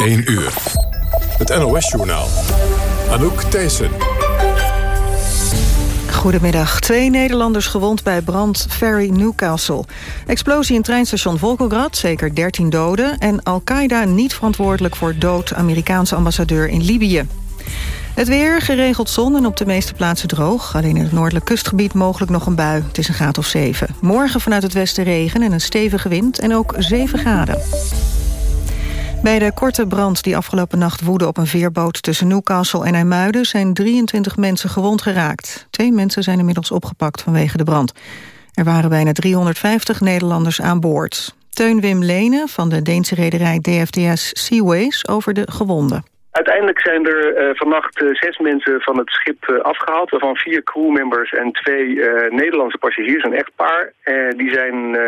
1 uur. Het NOS-journaal. Anouk Thijssen. Goedemiddag. Twee Nederlanders gewond bij brand Ferry Newcastle. Explosie in treinstation Volgograd, zeker 13 doden... en Al-Qaeda niet verantwoordelijk voor dood Amerikaanse ambassadeur in Libië. Het weer, geregeld zon en op de meeste plaatsen droog. Alleen in het noordelijk kustgebied mogelijk nog een bui. Het is een graad of 7. Morgen vanuit het westen regen en een stevige wind en ook 7 graden. Bij de korte brand die afgelopen nacht woedde op een veerboot... tussen Newcastle en IJmuiden zijn 23 mensen gewond geraakt. Twee mensen zijn inmiddels opgepakt vanwege de brand. Er waren bijna 350 Nederlanders aan boord. Teun Wim Lenen van de Deense rederij DFDS Seaways over de gewonden. Uiteindelijk zijn er uh, vannacht uh, zes mensen van het schip uh, afgehaald... waarvan vier crewmembers en twee Nederlandse passagiers, een echtpaar. die zijn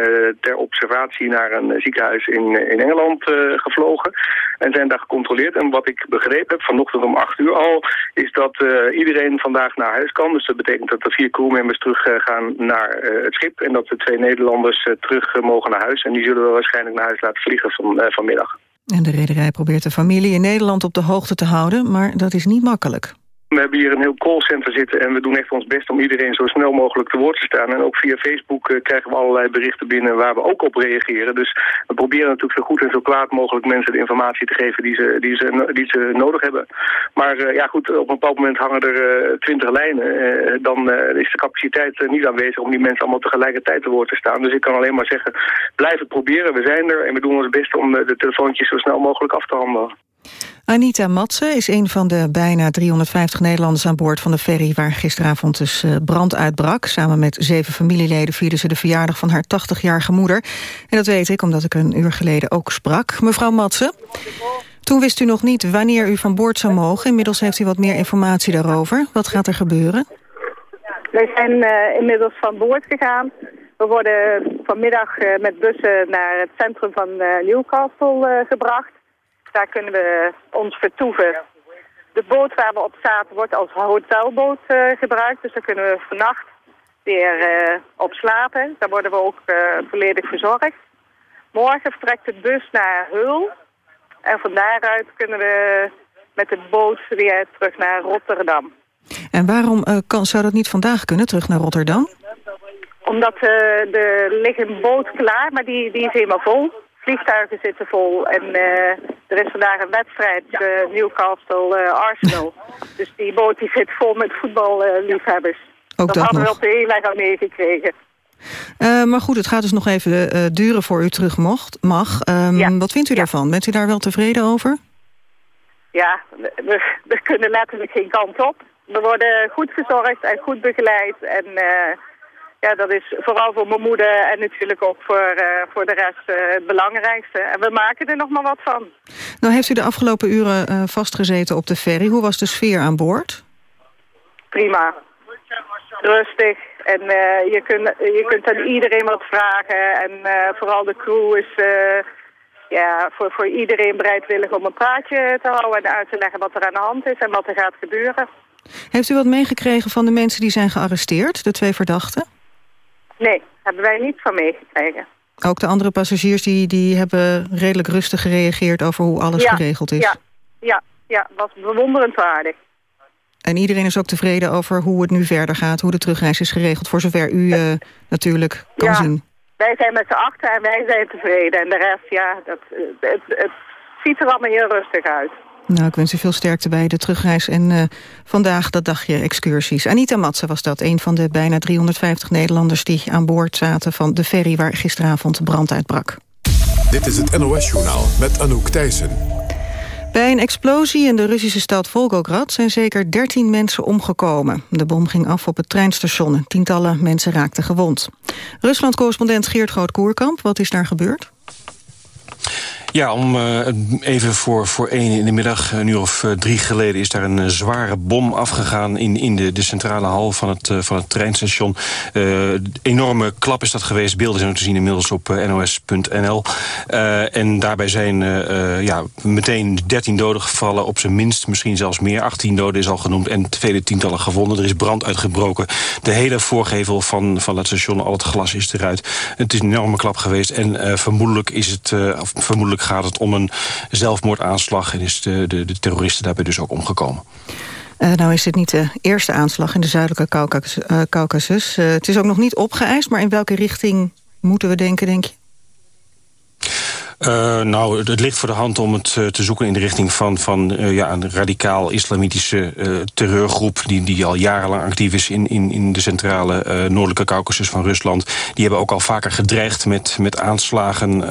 ter observatie naar een ziekenhuis in, in Engeland gevlogen... en zijn daar gecontroleerd. En wat ik begrepen heb, vanochtend om acht uur al... is dat iedereen vandaag naar huis kan. Dus dat betekent dat de vier crewmembers terug gaan naar het schip... en dat de twee Nederlanders terug mogen naar huis. En die zullen we waarschijnlijk naar huis laten vliegen van, vanmiddag. En de rederij probeert de familie in Nederland op de hoogte te houden... maar dat is niet makkelijk. We hebben hier een heel callcenter zitten en we doen echt ons best om iedereen zo snel mogelijk te woord te staan. En ook via Facebook uh, krijgen we allerlei berichten binnen waar we ook op reageren. Dus we proberen natuurlijk zo goed en zo kwaad mogelijk mensen de informatie te geven die ze, die ze, die ze nodig hebben. Maar uh, ja goed, op een bepaald moment hangen er uh, twintig lijnen. dan is de capaciteit niet aanwezig om die mensen allemaal tegelijkertijd te woord te staan. Dus ik kan alleen maar zeggen, blijf het proberen. We zijn er en we doen ons best om de telefoontjes zo snel mogelijk af te handelen. Anita Matsen is een van de bijna 350 Nederlanders aan boord van de ferry... waar gisteravond dus eh, brand uitbrak. Samen met zeven familieleden vierden ze de verjaardag van haar 80-jarige moeder. En dat weet ik, omdat ik een uur geleden ook sprak. Mevrouw Matsen, toen wist u nog niet wanneer u van boord zou mogen. Inmiddels heeft u wat meer informatie daarover. Wat gaat er gebeuren? Wij zijn uh, inmiddels van boord gegaan. We worden vanmiddag uh, met bussen naar het centrum van Newcastle gebracht. Daar kunnen we ons vertoeven. De boot waar we op zaten wordt als hotelboot uh, gebruikt. Dus daar kunnen we vannacht weer uh, op slapen. Daar worden we ook uh, volledig verzorgd. Morgen vertrekt de bus naar Heul. En van daaruit kunnen we met de boot weer terug naar Rotterdam. En waarom kan, zou dat niet vandaag kunnen, terug naar Rotterdam? Omdat er ligt een boot klaar, maar die, die is helemaal vol vliegtuigen zitten vol. En uh, er is vandaag een wedstrijd, uh, Newcastle-Arsenal. Uh, dus die boot die zit vol met voetballiefhebbers. Ook dat, dat hadden nog. we op de heenweg al meegekregen. maar goed, het gaat dus nog even duren voor u terug mocht, mag. Um, ja. Wat vindt u ja. daarvan? Bent u daar wel tevreden over? Ja, we, we kunnen letterlijk geen kant op. We worden goed verzorgd en goed begeleid. En ja, dat is vooral voor mijn moeder en natuurlijk ook voor, uh, voor de rest uh, het belangrijkste. En we maken er nog maar wat van. Nou heeft u de afgelopen uren uh, vastgezeten op de ferry. Hoe was de sfeer aan boord? Prima. Rustig. En je, kunt, je kunt aan iedereen wat vragen. En vooral de crew is ja, voor, voor iedereen bereidwillig om een praatje te houden... en uit te leggen wat er aan de hand is en wat er gaat gebeuren. Heeft u wat meegekregen van de mensen die zijn gearresteerd, de twee verdachten? Nee, hebben wij niet van meegekregen. Ook de andere passagiers die, die hebben redelijk rustig gereageerd over hoe alles ja, geregeld is? Ja, ja, ja, was bewonderenswaardig. En iedereen is ook tevreden over hoe het nu verder gaat, hoe de terugreis is geregeld, voor zover u uh, natuurlijk kan ja, zien. Wij zijn met z'n achter en wij zijn tevreden. En de rest, ja, dat, het, het ziet er allemaal heel rustig uit. Nou, ik wens u veel sterkte bij de terugreis en uh, vandaag dat dagje excursies. Anita Matsen was dat, een van de bijna 350 Nederlanders... die aan boord zaten van de ferry waar gisteravond brand uitbrak. Dit is het NOS-journaal met Anouk Thijssen. Bij een explosie in de Russische stad Volgograd zijn zeker 13 mensen omgekomen. De bom ging af op het treinstation. Tientallen mensen raakten gewond. Rusland-correspondent Geert Groot-Koerkamp, wat is daar gebeurd? Ja, om uh, even voor, voor één in de middag, een uur of uh, drie geleden... is daar een uh, zware bom afgegaan in, in de, de centrale hal van het, van het treinstation. enorme klap is dat geweest. Beelden zijn te zien inmiddels op nos.nl. en daarbij zijn ja, meteen 13 doden gevallen, op zijn minst. Misschien zelfs meer. 18 doden is al genoemd en vele tientallen gewonden. Er is brand uitgebroken. De hele voorgevel van, van het station, al het glas is eruit. Het is een enorme klap geweest. En vermoedelijk is het... vermoedelijk Gaat het om een zelfmoordaanslag... en is de, de, de terroristen daarbij dus ook omgekomen. Uh, nou is dit niet de eerste aanslag in de zuidelijke Caucasus. Uh, het is ook nog niet opgeëist, maar in welke richting moeten we denken, denk je? Uh, nou, het, ligt voor de hand om het uh, te zoeken in de richting van, van uh, ja, een radicaal-islamitische terreurgroep... Die, die al jarenlang actief is in, in, in de centrale noordelijke Caucasus van Rusland. Die hebben ook al vaker gedreigd met, met aanslagen.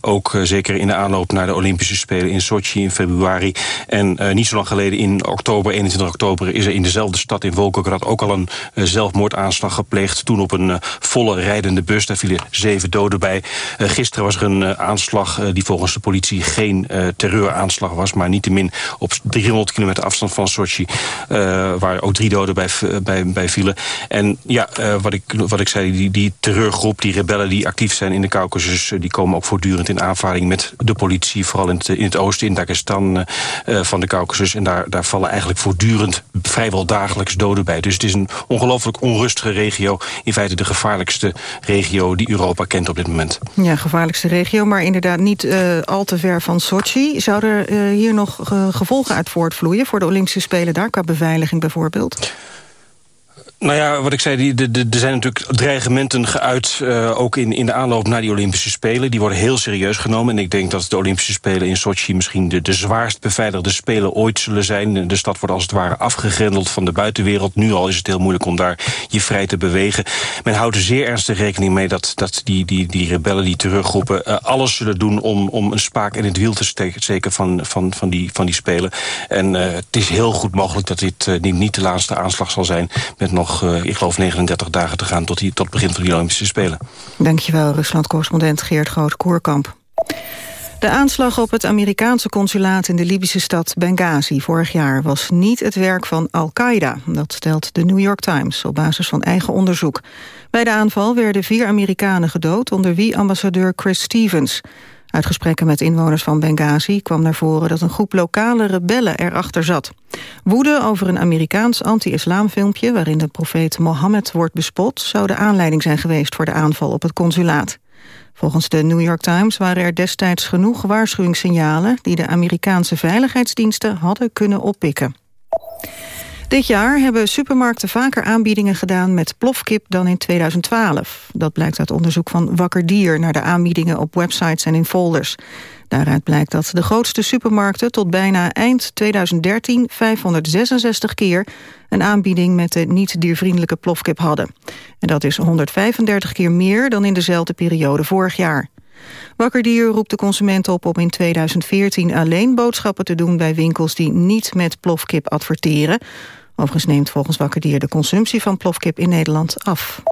ook zeker in de aanloop naar de Olympische Spelen in Sochi in februari. En niet zo lang geleden in oktober, 21 oktober... is er in dezelfde stad in Volgograd ook al een zelfmoordaanslag gepleegd. Toen op een volle rijdende bus. Daar vielen zeven doden bij. gisteren was er een aanslag aanslag die volgens de politie geen uh, terreuraanslag was... maar niettemin op 300 kilometer afstand van Sochi... Uh, waar ook drie doden bij, bij, bij vielen. En ja, wat, ik, wat ik zei, die, die terreurgroep, die rebellen die actief zijn in de Caucasus... die komen ook voortdurend in aanvaring met de politie... vooral in het, in het oosten, in Dagestan van de Caucasus. En daar, daar vallen eigenlijk voortdurend vrijwel dagelijks doden bij. Dus het is een ongelooflijk onrustige regio. In feite de gevaarlijkste regio die Europa kent op dit moment. Ja, gevaarlijkste regio, maar inderdaad niet uh, al te ver van Sochi. Zouden er uh, hier nog uh, gevolgen uit voortvloeien... voor de Olympische Spelen daar, qua beveiliging bijvoorbeeld? Nou ja, wat ik zei, er zijn natuurlijk dreigementen geuit... Uh, ook in, in de aanloop naar die Olympische Spelen. Die worden heel serieus genomen. En ik denk dat de Olympische Spelen in Sochi... misschien de, de zwaarst beveiligde Spelen ooit zullen zijn. De stad wordt als het ware afgegrendeld van de buitenwereld. Nu al is het heel moeilijk om daar je vrij te bewegen. Men houdt er zeer ernstig rekening mee... dat, dat die, die, die rebellen, die teruggroepen... Uh, alles zullen doen om, om een spaak in het wiel te steken... van, van, van, die, van die Spelen. En uh, het is heel goed mogelijk dat dit niet, niet de laatste aanslag zal zijn... met nog uh, ik geloof, 39 dagen te gaan... tot, die, tot het begin van de Olympische Spelen. Dankjewel, Rusland-correspondent Geert Groot-Koerkamp. De aanslag op het Amerikaanse consulaat in de Libische stad Benghazi vorig jaar was niet het werk van Al-Qaeda. Dat stelt de New York Times op basis van eigen onderzoek. Bij de aanval werden vier Amerikanen gedood, onder wie ambassadeur Chris Stevens. Uit gesprekken met inwoners van Benghazi kwam naar voren dat een groep lokale rebellen erachter zat. Woede over een Amerikaans anti-islamfilmpje waarin de profeet Mohammed wordt bespot zou de aanleiding zijn geweest voor de aanval op het consulaat. Volgens de New York Times waren er destijds genoeg waarschuwingssignalen die de Amerikaanse veiligheidsdiensten hadden kunnen oppikken. Dit jaar hebben supermarkten vaker aanbiedingen gedaan met plofkip dan in 2012. Dat blijkt uit onderzoek van Wakker Dier naar de aanbiedingen op websites en in folders. Daaruit blijkt dat de grootste supermarkten tot bijna eind 2013 566 keer een aanbieding met de niet-diervriendelijke plofkip hadden. En dat is 135 keer meer dan in dezelfde periode vorig jaar. Wakkerdier roept de consumenten op om in 2014 alleen boodschappen te doen bij winkels die niet met plofkip adverteren. Overigens neemt volgens Wakkerdier de consumptie van plofkip in Nederland af.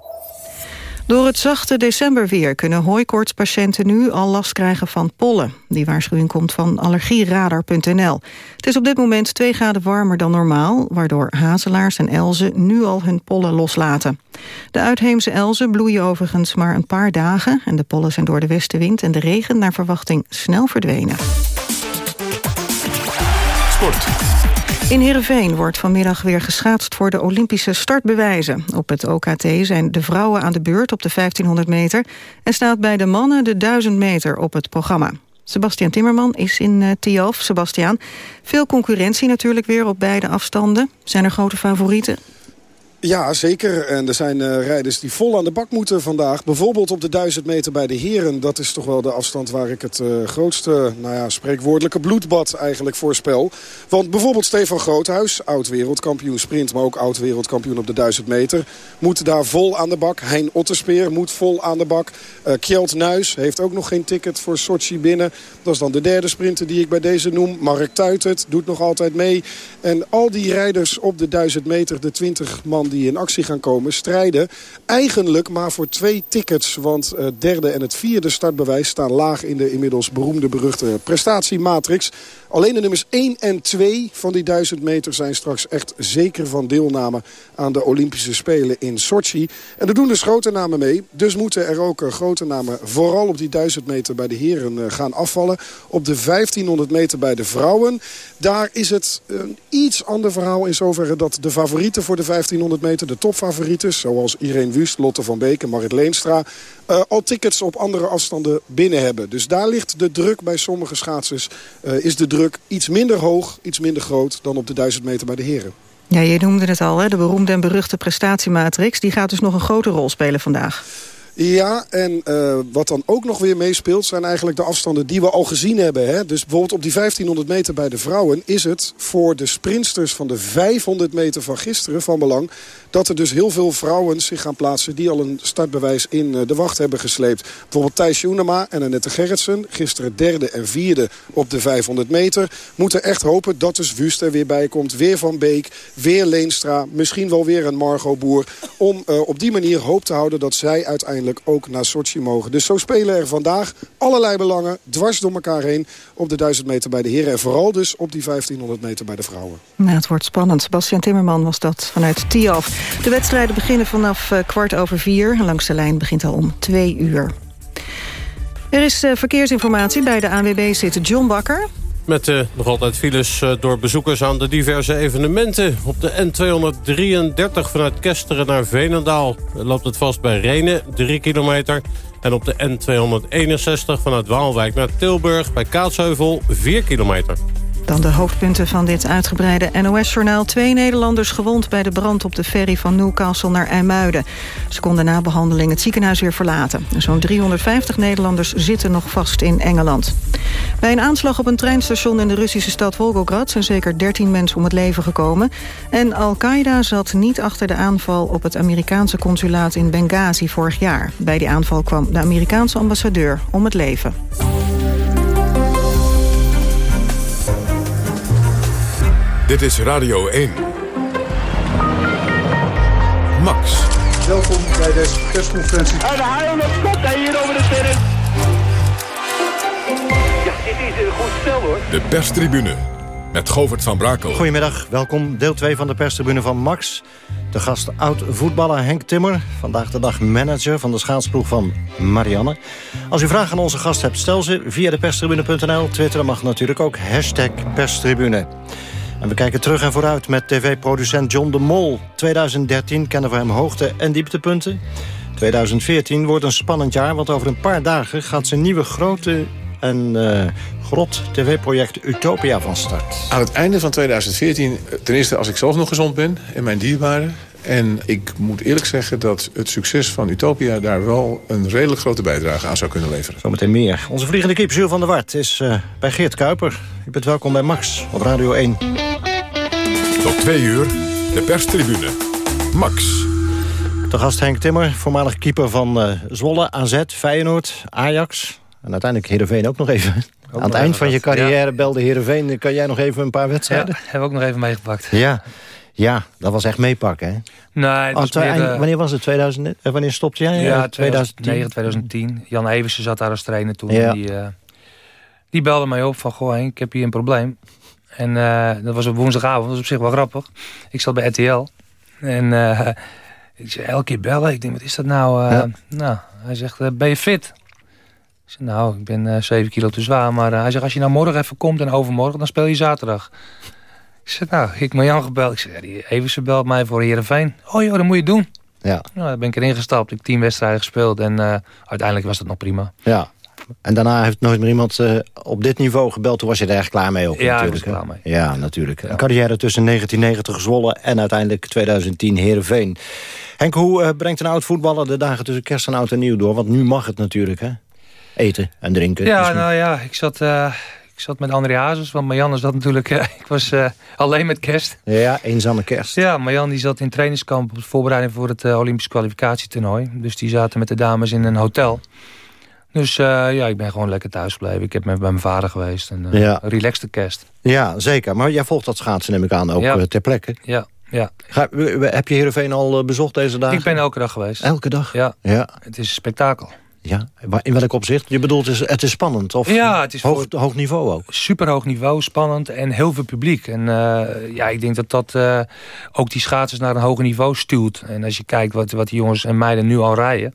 Door het zachte decemberweer kunnen hooikoortspatiënten nu al last krijgen van pollen. Die waarschuwing komt van allergieradar.nl. Het is op dit moment 2 graden warmer dan normaal... waardoor hazelaars en elzen nu al hun pollen loslaten. De uitheemse elzen bloeien overigens maar een paar dagen... en de pollen zijn door de westenwind en de regen naar verwachting snel verdwenen. Sport. In Heerenveen wordt vanmiddag weer geschaatst voor de Olympische startbewijzen. Op het OKT zijn de vrouwen aan de beurt op de 1500 meter... en staat bij de mannen de 1000 meter op het programma. Sebastian Timmerman is in uh, Tialf. Sebastian, veel concurrentie natuurlijk weer op beide afstanden. Zijn er grote favorieten? Ja, zeker. En er zijn uh, rijders die vol aan de bak moeten vandaag. Bijvoorbeeld op de 1000 meter bij de heren. Dat is toch wel de afstand waar ik het uh, grootste, nou ja, spreekwoordelijke bloedbad eigenlijk voorspel. Want bijvoorbeeld Stefan Groothuis, oud-wereldkampioen sprint... maar ook oud-wereldkampioen op de 1000 meter... moet daar vol aan de bak. Hein Otterspeer moet vol aan de bak. Uh, Kjeld Nuis heeft ook nog geen ticket voor Sochi binnen. Dat is dan de derde sprinter die ik bij deze noem. Mark Tuitert doet nog altijd mee. En al die rijders op de 1000 meter, de 20 man die in actie gaan komen, strijden eigenlijk maar voor twee tickets. Want het derde en het vierde startbewijs staan laag in de inmiddels beroemde beruchte prestatiematrix. Alleen de nummers 1 en 2 van die 1000 meter zijn straks echt zeker van deelname aan de Olympische Spelen in Sochi. En er doen dus grote namen mee. Dus moeten er ook eh, grote namen vooral op die 1000 meter bij de heren eh, gaan afvallen. Op de 1500 meter bij de vrouwen. Daar is het een iets ander verhaal in zoverre dat de favorieten voor de 1500 meter. De topfavorieten, zoals Irene Wust, Lotte van Beek en Marit Leenstra... Uh, al tickets op andere afstanden binnen hebben. Dus daar ligt de druk bij sommige schaatsers. Uh, is de druk iets minder hoog, iets minder groot... dan op de 1000 meter bij de heren. Ja, je noemde het al, hè? de beroemde en beruchte prestatiematrix. Die gaat dus nog een grote rol spelen vandaag. Ja, en uh, wat dan ook nog weer meespeelt... zijn eigenlijk de afstanden die we al gezien hebben. Hè? Dus bijvoorbeeld op die 1500 meter bij de vrouwen... is het voor de sprinsters van de 500 meter van gisteren van belang... dat er dus heel veel vrouwen zich gaan plaatsen... die al een startbewijs in uh, de wacht hebben gesleept. Bijvoorbeeld Thijs Joenema en Annette Gerritsen. Gisteren derde en vierde op de 500 meter. Moeten echt hopen dat dus Wust er weer bij komt. Weer Van Beek, weer Leenstra. Misschien wel weer een Margot Boer. Om uh, op die manier hoop te houden dat zij uiteindelijk ook naar Sochi mogen. Dus zo spelen er vandaag allerlei belangen dwars door elkaar heen... op de 1000 meter bij de heren en vooral dus op die 1500 meter bij de vrouwen. Nou, het wordt spannend. Sebastian Timmerman was dat vanuit Tiaf. De wedstrijden beginnen vanaf uh, kwart over vier. Langs de lijn begint al om twee uur. Er is uh, verkeersinformatie. Bij de ANWB zit John Bakker. Met uh, nog altijd files uh, door bezoekers aan de diverse evenementen. Op de N233 vanuit Kesteren naar Veenendaal loopt het vast bij Renen, 3 kilometer. En op de N261 vanuit Waalwijk naar Tilburg bij Kaatsheuvel, 4 kilometer. Dan de hoofdpunten van dit uitgebreide NOS-journaal. Twee Nederlanders gewond bij de brand op de ferry van Newcastle naar IJmuiden. Ze konden na behandeling het ziekenhuis weer verlaten. Zo'n 350 Nederlanders zitten nog vast in Engeland. Bij een aanslag op een treinstation in de Russische stad Volgograd... zijn zeker 13 mensen om het leven gekomen. En Al-Qaeda zat niet achter de aanval op het Amerikaanse consulaat in Benghazi vorig jaar. Bij die aanval kwam de Amerikaanse ambassadeur om het leven. Dit is Radio 1. Max. Welkom bij deze persconferentie. En de op kop hier over de terrein. Ja, dit is een goed spel hoor. De perstribune met Govert van Brakel. Goedemiddag, welkom. Deel 2 van de perstribune van Max. De gast oud-voetballer Henk Timmer. Vandaag de dag manager van de schaatsploeg van Marianne. Als u vragen aan onze gast hebt, stel ze via de perstribune.nl. Twitter mag natuurlijk ook hashtag perstribune. En we kijken terug en vooruit met tv-producent John de Mol. 2013 kennen we hem hoogte- en dieptepunten. 2014 wordt een spannend jaar, want over een paar dagen... gaat zijn nieuwe grote en uh, grot tv-project Utopia van start. Aan het einde van 2014, ten eerste als ik zelf nog gezond ben... en mijn dierbaren... En ik moet eerlijk zeggen dat het succes van Utopia... daar wel een redelijk grote bijdrage aan zou kunnen leveren. Zometeen meer. Onze vliegende kip Jules van der Wart is uh, bij Geert Kuiper. U bent welkom bij Max op Radio 1. Tot twee uur, de perstribune. Max. De gast Henk Timmer, voormalig keeper van uh, Zwolle, AZ, Feyenoord, Ajax... en uiteindelijk Heerenveen ook nog even. Ook Aan het eind van je carrière ja. belde Heerenveen. Kan jij nog even een paar wedstrijden? Ja, hebben we ook nog even meegepakt. Ja. Ja, dat was echt meepakken, hè? Nee, oh, was meer, wanneer was het? 2000, wanneer stopte jij? Ja, 2009, 2010. Jan Eversen zat daar als trainer toen. Ja. Die, uh, die belde mij op van, goh Henk, ik heb hier een probleem. En uh, dat was op woensdagavond, dat was op zich wel grappig. Ik zat bij RTL. En ik zei, elke keer bellen. Ik denk, wat is dat nou? Ja. Nou, hij zegt, ben je fit? Ik zei, nou, ik ben 7 kilo te zwaar. Maar hij zegt, als je nou morgen even komt en overmorgen, dan speel je zaterdag. Ik zei, nou, ik Marjan gebeld. Ik zei, die Eversen belt mij voor Heerenveen. Oh joh, dat moet je doen. Ja. Nou, dan ben ik erin gestapt. Ik heb tien wedstrijden gespeeld. En uh, uiteindelijk was dat nog prima. Ja. En daarna heeft nooit meer iemand uh, op dit niveau gebeld. Toen was je er echt klaar mee ook ja, natuurlijk. Ja, klaar mee. Ja, natuurlijk. Ja. Een carrière tussen 1990 Zwolle en uiteindelijk 2010 Heerenveen. Henk, hoe uh, brengt een oud voetballer de dagen tussen kerst en oud en nieuw door? Want nu mag het natuurlijk, hè? Eten en drinken. Ja, nou ja, ik zat... Ik zat met André Hazes, want Marjan zat natuurlijk... Uh, ik was uh, alleen met kerst. Ja, eenzame kerst. Ja, Marjan die zat in trainingskamp... op voorbereiding voor het uh, Olympisch kwalificatietoernooi. Dus die zaten met de dames in een hotel. Dus ja, ik ben gewoon lekker thuis gebleven. Ik heb met mijn vader geweest. En, ja. relaxte kerst. Ja, zeker. Maar jij volgt dat schaatsen, neem ik aan, ook ja. ter plekke. Ja, ja. Ga, heb je Heerenveen al bezocht deze dagen? Ik ben elke dag geweest. Elke dag? Ja. ja. Het is een spektakel. Ja, in welk opzicht? Je bedoelt, het is, het is spannend? Of ja, het is hoog, hoog niveau ook? Super hoog niveau, spannend en heel veel publiek. En uh, ja, ik denk dat dat uh, ook die schaatsers naar een hoger niveau stuurt. En als je kijkt wat, wat die jongens en meiden nu al rijden...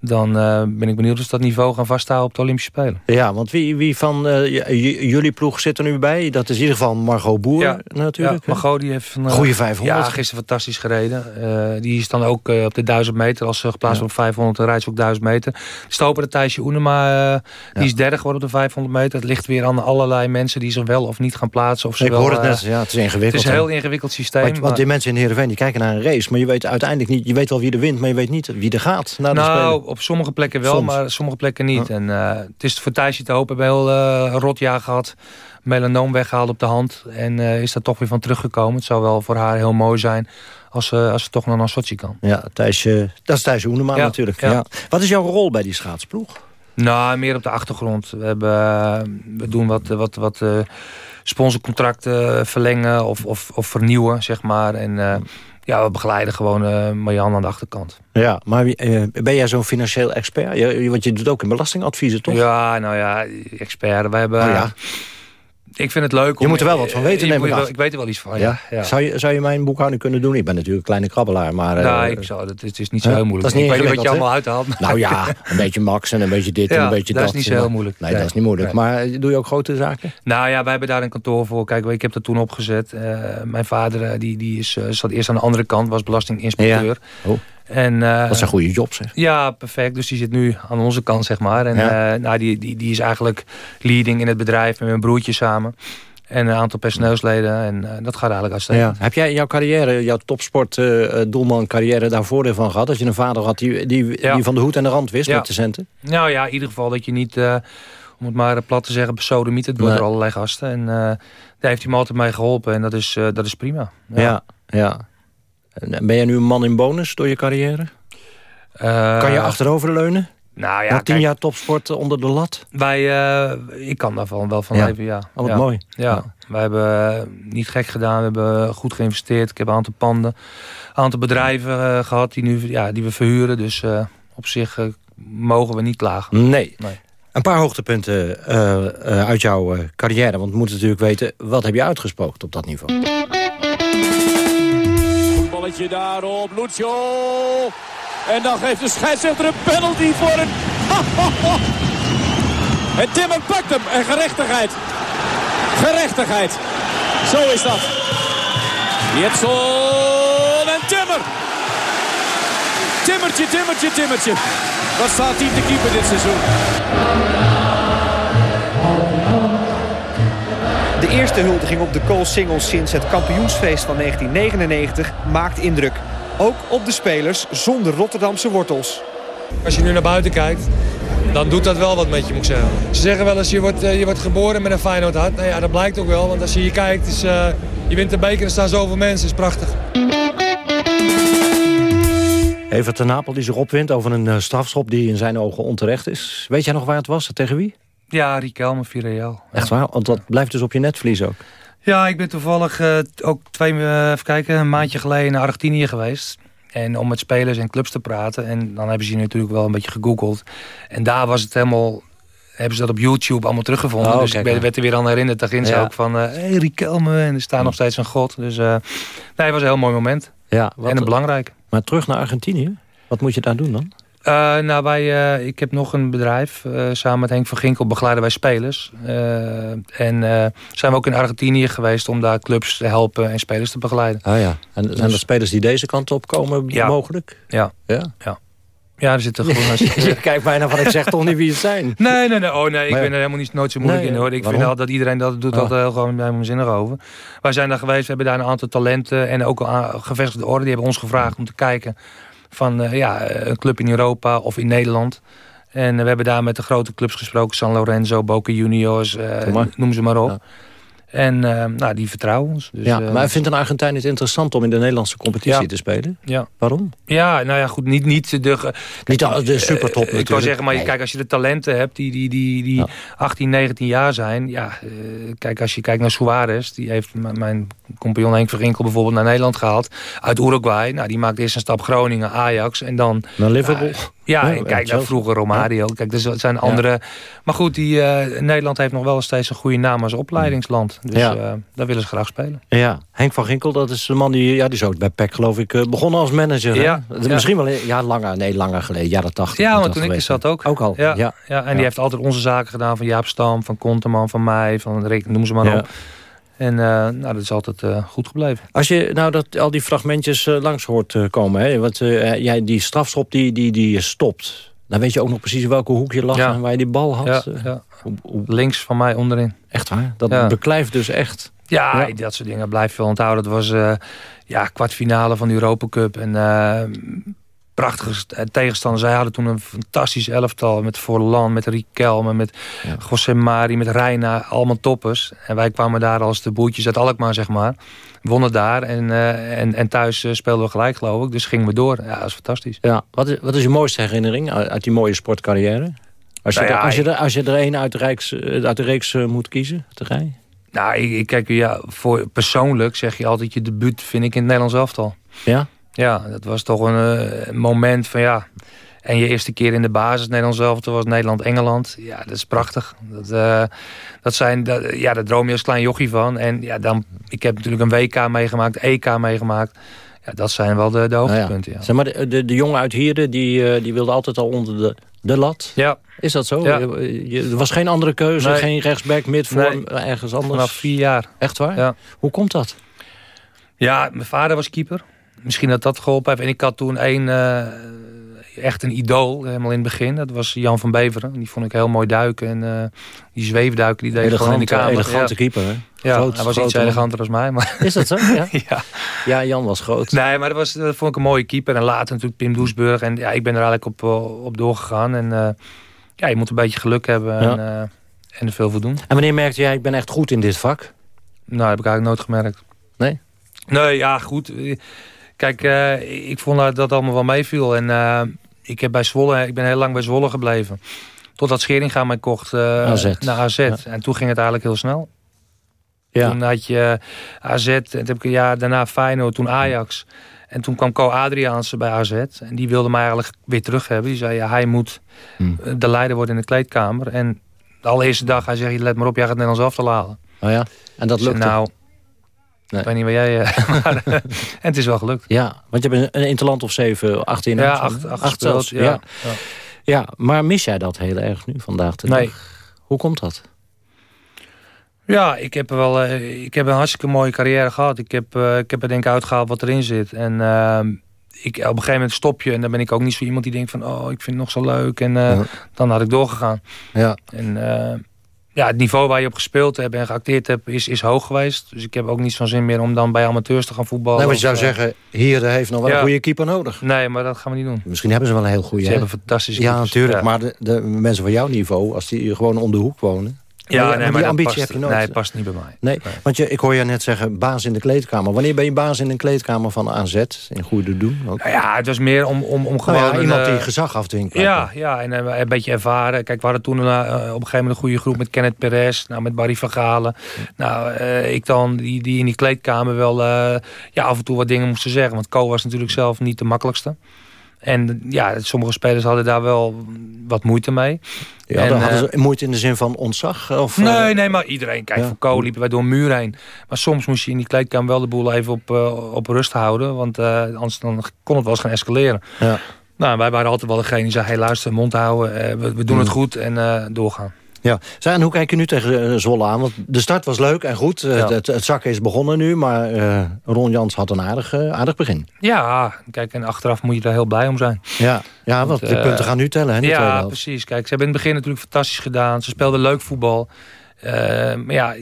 dan uh, ben ik benieuwd of ze dat niveau gaan vasthouden op de Olympische Spelen. Ja, want wie, wie van uh, jullie ploeg zit er nu bij? Dat is in ieder geval Margot Boer ja, natuurlijk. Ja, Margot die heeft... Een, Goeie 500. Ja, gisteren fantastisch gereden. Uh, die is dan ook op de 1000 meter. Als ze geplaatst ja. op 500, dan rijdt ze ook 1000 meter. Stoper de Thijsje Oenema, die is derde geworden op de 500 meter. Het ligt weer aan allerlei mensen die zich wel of niet gaan plaatsen. Of ze ik wel, hoor het net, ja, het is ingewikkeld. Het is een heel ingewikkeld systeem. Want, want die mensen in Heerenveen, die kijken naar een race. Maar je weet uiteindelijk niet, je weet wel wie er wint, maar je weet niet wie er gaat naar de nou, Spelen. Op sommige plekken wel maar sommige plekken niet. En uh, het is voor Thijsje te hopen. We hebben heel uh, rotjaar gehad. Melanoom weggehaald op de hand. En uh, is daar toch weer van teruggekomen. Het zou wel voor haar heel mooi zijn als ze, als ze toch nog naar Sochi kan. Ja, Thijsje, dat is Thijsje Oenema ja, natuurlijk. Ja. Ja. Wat is jouw rol bij die schaatsploeg? Nou, meer op de achtergrond. We, hebben, we doen wat, wat, wat sponsorcontracten verlengen of, of, of vernieuwen, zeg maar. En ja, we begeleiden gewoon uh, Marjan aan de achterkant. Ja, maar uh, ben jij zo'n financieel expert? Je, want je doet ook in belastingadviezen, toch? Ja, nou ja, expert. Wij hebben... Oh, ja. Ik vind het leuk. Je moet er wel wat van weten, neem ik wel, Ik weet er wel iets van, ja. ja. Zou, je, zou je mijn boekhouding kunnen doen? Ik ben natuurlijk een kleine krabbelaar, maar... Uh, nou, ik zou, dat, het is niet zo heel moeilijk. Dat is niet ik weet niet wat je allemaal uithaalt. Nou ja, een beetje max en een beetje dit en een beetje dat. dat is niet zo heel moeilijk. Nee, dat is niet moeilijk. Maar doe je ook grote zaken? Nou ja, wij hebben daar een kantoor voor. Kijk, ik heb dat toen opgezet. Uh, mijn vader die, die is, zat eerst aan de andere kant, was belastinginspecteur. Ja. Oh. En, uh, dat is een goede job, zeg. Ja, perfect. Dus die zit nu aan onze kant, zeg maar. En ja. uh, nou, die, die, die is eigenlijk leading in het bedrijf met mijn broertje samen. En een aantal personeelsleden. En uh, dat gaat eigenlijk uitstekend. Ja. Heb jij jouw carrière, jouw topsport uh, doelman carrière daarvoor ervan gehad? Dat je een vader had die, die, ja. die van de hoed en de rand wist ja. met de centen? Nou ja, in ieder geval dat je niet, uh, om het maar plat te zeggen, besodemiet het door nee. allerlei gasten. En daar heeft hij me altijd mee geholpen. En dat is, dat is prima. Ja, ja. Ben jij nu een man in bonus door je carrière? kan je achterover leunen? Nou ja, Na tien kijk, jaar topsport onder de lat? Wij, uh, ik kan daarvan wel van ja. leven, ja. Oh, wat ja. mooi. Ja. ja. wij hebben uh, niet gek gedaan. We hebben goed geïnvesteerd. Ik heb een aantal panden, een aantal bedrijven uh, gehad die, nu, ja, die we verhuren. Dus op zich mogen we niet klagen. Nee. nee. Een paar hoogtepunten uit jouw carrière. Want we moeten natuurlijk weten, wat heb je uitgesproken op dat niveau? Balletje daarop, Lucio. En dan geeft de scheidsrechter een penalty voor een... en Timmer pakt hem. En gerechtigheid. Gerechtigheid. Zo is dat. Jetson en Timmer. Timmertje, Timmertje, Timmertje. Wat staat hij te keeper dit seizoen? De eerste huldiging op de Cool Singles sinds het kampioensfeest van 1999 maakt indruk. Ook op de spelers zonder Rotterdamse wortels. Als je nu naar buiten kijkt, dan doet dat wel wat met je, moet ik zeggen. Ze zeggen wel eens, je wordt, je wordt geboren met een Feyenoord hart. Nou ja, dat blijkt ook wel, want als je hier kijkt, is, uh, je wint de beker en er staan zoveel mensen. Dat is prachtig. Even ten Napel die zich opwint over een uh, strafschop die in zijn ogen onterecht is. Weet jij nog waar het was? Tegen wie? Ja, Riquelme, Villarreal. Echt waar? Want dat blijft dus op je netvlies ook. Ja, ik ben toevallig uh, ook twee, uh, even kijken, een maandje geleden naar Argentinië geweest. En om met spelers en clubs te praten. En dan hebben ze hier natuurlijk wel een beetje gegoogeld. En daar was het helemaal... Hebben ze dat op YouTube allemaal teruggevonden. Oh, dus ik werd er weer aan herinnerd. Daar ging ze ja. ook van... Hé, uh, hey, Riquelme. En er staat nog steeds een god. Dus nee, het was een heel mooi moment. Ja, wat, en een belangrijk. Maar terug naar Argentinië. Wat moet je daar doen dan? Uh, nou, wij, uh, ik heb nog een bedrijf. Uh, samen met Henk van Ginkel begeleiden wij spelers. en zijn we ook in Argentinië geweest om daar clubs te helpen en spelers te begeleiden. Ah ja. En zijn dus, er spelers die deze kant op komen ja. mogelijk? Ja. Ja? ja. Ja, er zitten gewoon mensen. je kijkt bijna van, ik zeg toch niet wie het zijn. Nee, nee, nee. Oh nee, ik maar, ben er helemaal niet, nooit zo moeilijk nee, in hoor. Ik waarom? vind dat iedereen dat doet, oh. altijd heel gewoon helemaal zinnig over. Wij zijn daar geweest, we hebben daar een aantal talenten en ook gevestigde orde. Die hebben ons gevraagd om te kijken van uh, ja, een club in Europa of in Nederland. En uh, we hebben daar met de grote clubs gesproken. San Lorenzo, Boca Juniors, uh, noem ze maar op. Ja. En nou, die vertrouwen ons. Dus, ja, maar vindt een Argentijn het interessant om in de Nederlandse competitie ja. te spelen? Ja. Waarom? Ja, nou ja, goed, niet, niet de... Kijk, niet de, de supertop natuurlijk. Ik wou zeggen, maar nee. kijk, als je de talenten hebt die, die, die, die ja. 18, 19 jaar zijn... Ja, kijk, als je kijkt naar Suarez, die heeft mijn compagnon Henk Verginkel bijvoorbeeld naar Nederland gehaald. Uit Uruguay. Nou, die maakt eerst een stap Groningen, Ajax en dan... Naar Liverpool? Ja, en kijk naar vroeger Romario. Kijk, dus zijn andere... Maar goed, die, uh, Nederland heeft nog wel steeds een goede naam als opleidingsland. Dus uh, daar willen ze graag spelen. Ja, Henk van Ginkel, dat is de man die... Ja, die is ook bij PEC, geloof ik, uh, begonnen als manager. Ja, Misschien wel ja, langer, nee, langer geleden, jaren tachtig. Ja, want toen ik zat ook. Ook al, ja. ja. en die heeft altijd onze zaken gedaan. Van Jaap Stam, van Konteman, van mij, van Rick, noem ze maar op. En uh, nou, dat is altijd uh, goed gebleven. Als je nou dat, al die fragmentjes uh, langs hoort komen... Hè, want jij, die strafschop die, die, die stopt... dan weet je ook nog precies welke hoek je lag ja. en waar je die bal had. Ja, ja. Links van mij onderin. Echt waar? Dat beklijft dus echt. Ja, dat soort dingen blijf je wel onthouden. Dat was ja, kwartfinale van de Europa Cup. En prachtige tegenstanders. Zij hadden toen een fantastisch elftal met Forlan, met Riquelme, met ja. José Mari, met Reina. Allemaal toppers. En wij kwamen daar als de boertjes uit Alkmaar, zeg maar. Wonnen daar en, uh, en, en thuis uh, speelden we gelijk, geloof ik. Dus gingen we door. Ja, dat is fantastisch. Ja. Wat, is, wat is je mooiste herinnering uit die mooie sportcarrière? Als je, nou ja, er, als, je er, als je er een uit de, Rijks, uit de reeks moet kiezen, de rij? Nou, ik, ik, kijk, ja, voor, persoonlijk zeg je altijd je debuut vind ik in het Nederlands elftal. Ja? Ja, dat was toch een uh, moment van ja... En je eerste keer in de basis Nederland zelf, was Nederland-Engeland. Ja, dat is prachtig. Dat, uh, dat zijn, dat, ja, daar droom je als klein jochie van. En ja, dan, ik heb natuurlijk een WK meegemaakt, EK meegemaakt. Ja, dat zijn wel de, de hoogtepunten. Ja. ja. Zeg maar, de, de, de jongen uit Hierde, die, uh, die wilde altijd al onder de, de lat. Ja. Is dat zo? Ja. Je, er was geen andere keuze, nee. geen rechtsback, midvorm, nee. ergens anders? Vanaf vier jaar. Echt waar? Ja. Hoe komt dat? Ja, mijn vader was keeper misschien dat dat geholpen heeft. En ik had toen één, uh, echt een idool, helemaal in het begin. Dat was Jan van Beveren. Die vond ik heel mooi duiken. En uh, die zweefduiken, die deed elegante, gewoon in de kamer. elegante ja. keeper, hè? Ja, groot, hij was iets eleganter dan mij. Maar Is dat zo? Ja. ja. ja, Jan was groot. Nee, maar dat, was, dat vond ik een mooie keeper. En later natuurlijk Pim Doesburg. En ja, ik ben er eigenlijk op, op doorgegaan. En uh, ja, je moet een beetje geluk hebben. Ja. En, uh, en er veel voor doen. En wanneer merkte jij, ik ben echt goed in dit vak? Nou, dat heb ik eigenlijk nooit gemerkt. Nee? Nee, ja, goed. Kijk, uh, ik vond dat dat allemaal wel meeviel. En uh, ik, heb bij Zwolle, ik ben heel lang bij Zwolle gebleven. Totdat Scheringa mij kocht uh, AZ. naar AZ. Ja. En toen ging het eigenlijk heel snel. Ja. Toen had je AZ, en toen heb ik een jaar daarna Feyenoord, toen Ajax. En toen kwam Co Adriaanse bij AZ. En die wilde mij eigenlijk weer terug hebben. Die zei, ja, hij moet hmm. de leider worden in de kleedkamer. En de allereerste dag, hij zegt, let maar op, jij gaat Nederlands af te halen. Oh ja? En dat lukte? Nou, Nee. Ik weet niet waar jij... Uh, maar, uh, en het is wel gelukt. Ja, want je hebt een interland of zeven, acht in Ja, acht, acht, acht zelfs. Ja. Ja. ja. ja. maar mis jij dat heel erg nu vandaag de nee. dag? Hoe komt dat? Ja, ik heb, wel, uh, ik heb een hartstikke mooie carrière gehad. Ik heb, ik heb er denk ik uitgehaald wat erin zit. En uh, ik, op een gegeven moment stop je. En dan ben ik ook niet zo iemand die denkt van... oh, ik vind het nog zo leuk. En ja. dan had ik doorgegaan. Ja. En ja, het niveau waar je op gespeeld hebt en geacteerd hebt is, is hoog geweest. Dus ik heb ook niet zo'n zin meer om dan bij amateurs te gaan voetballen. Nee, maar je zou of, zeggen, hier heeft nog wel ja. een goede keeper nodig. Nee, maar dat gaan we niet doen. Misschien hebben ze wel een heel goede. Ze hebben fantastische Ja, natuurlijk. Ja. Maar de, de, mensen van jouw niveau, als die gewoon om de hoek wonen... Ja, nee, die maar ambitie past, heb je nooit. Nee, past niet bij mij. Nee, nee, want je, ik hoor je net zeggen, baas in de kleedkamer. Wanneer ben je baas in een kleedkamer van AZ? In goede doen? Ook? Nou ja, het was meer om, om, om gewoon... Nou ja, iemand uh, die gezag afdwingt. Ja, ja, en uh, een beetje ervaren. Kijk, we hadden toen uh, op een gegeven moment een goede groep met Kenneth Perez. Nou, met Barry van Galen. Nou, ik dan, die, die in die kleedkamer wel ja, af en toe wat dingen moesten zeggen. Want Co was natuurlijk zelf niet de makkelijkste. En ja, sommige spelers hadden daar wel wat moeite mee. Ja, en, hadden ze moeite in de zin van ontzag? Of, nee, nee, maar iedereen. Kijk, ja. voor Co liepen wij door een muur heen. Maar soms moest je in die kleedkamer wel de boel even op, uh, op rust houden. Want uh, anders dan kon het wel eens gaan escaleren. Ja. Nou, wij waren altijd wel degene die zei... hey, luister, mond houden, uh, we, we, doen mm. het goed en doorgaan. Ja. En hoe kijk je nu tegen Zwolle aan? Want de start was leuk en goed. Ja. Het, het, zakken is begonnen nu. Maar uh, Ron Jans had een aardig, uh, aardig begin. Ja, kijk, en achteraf moet je daar heel blij om zijn. Ja, ja want, want de uh, punten gaan nu tellen. Hè, ja, precies. Kijk, ze hebben in het begin natuurlijk fantastisch gedaan. Ze speelden leuk voetbal. maar ja,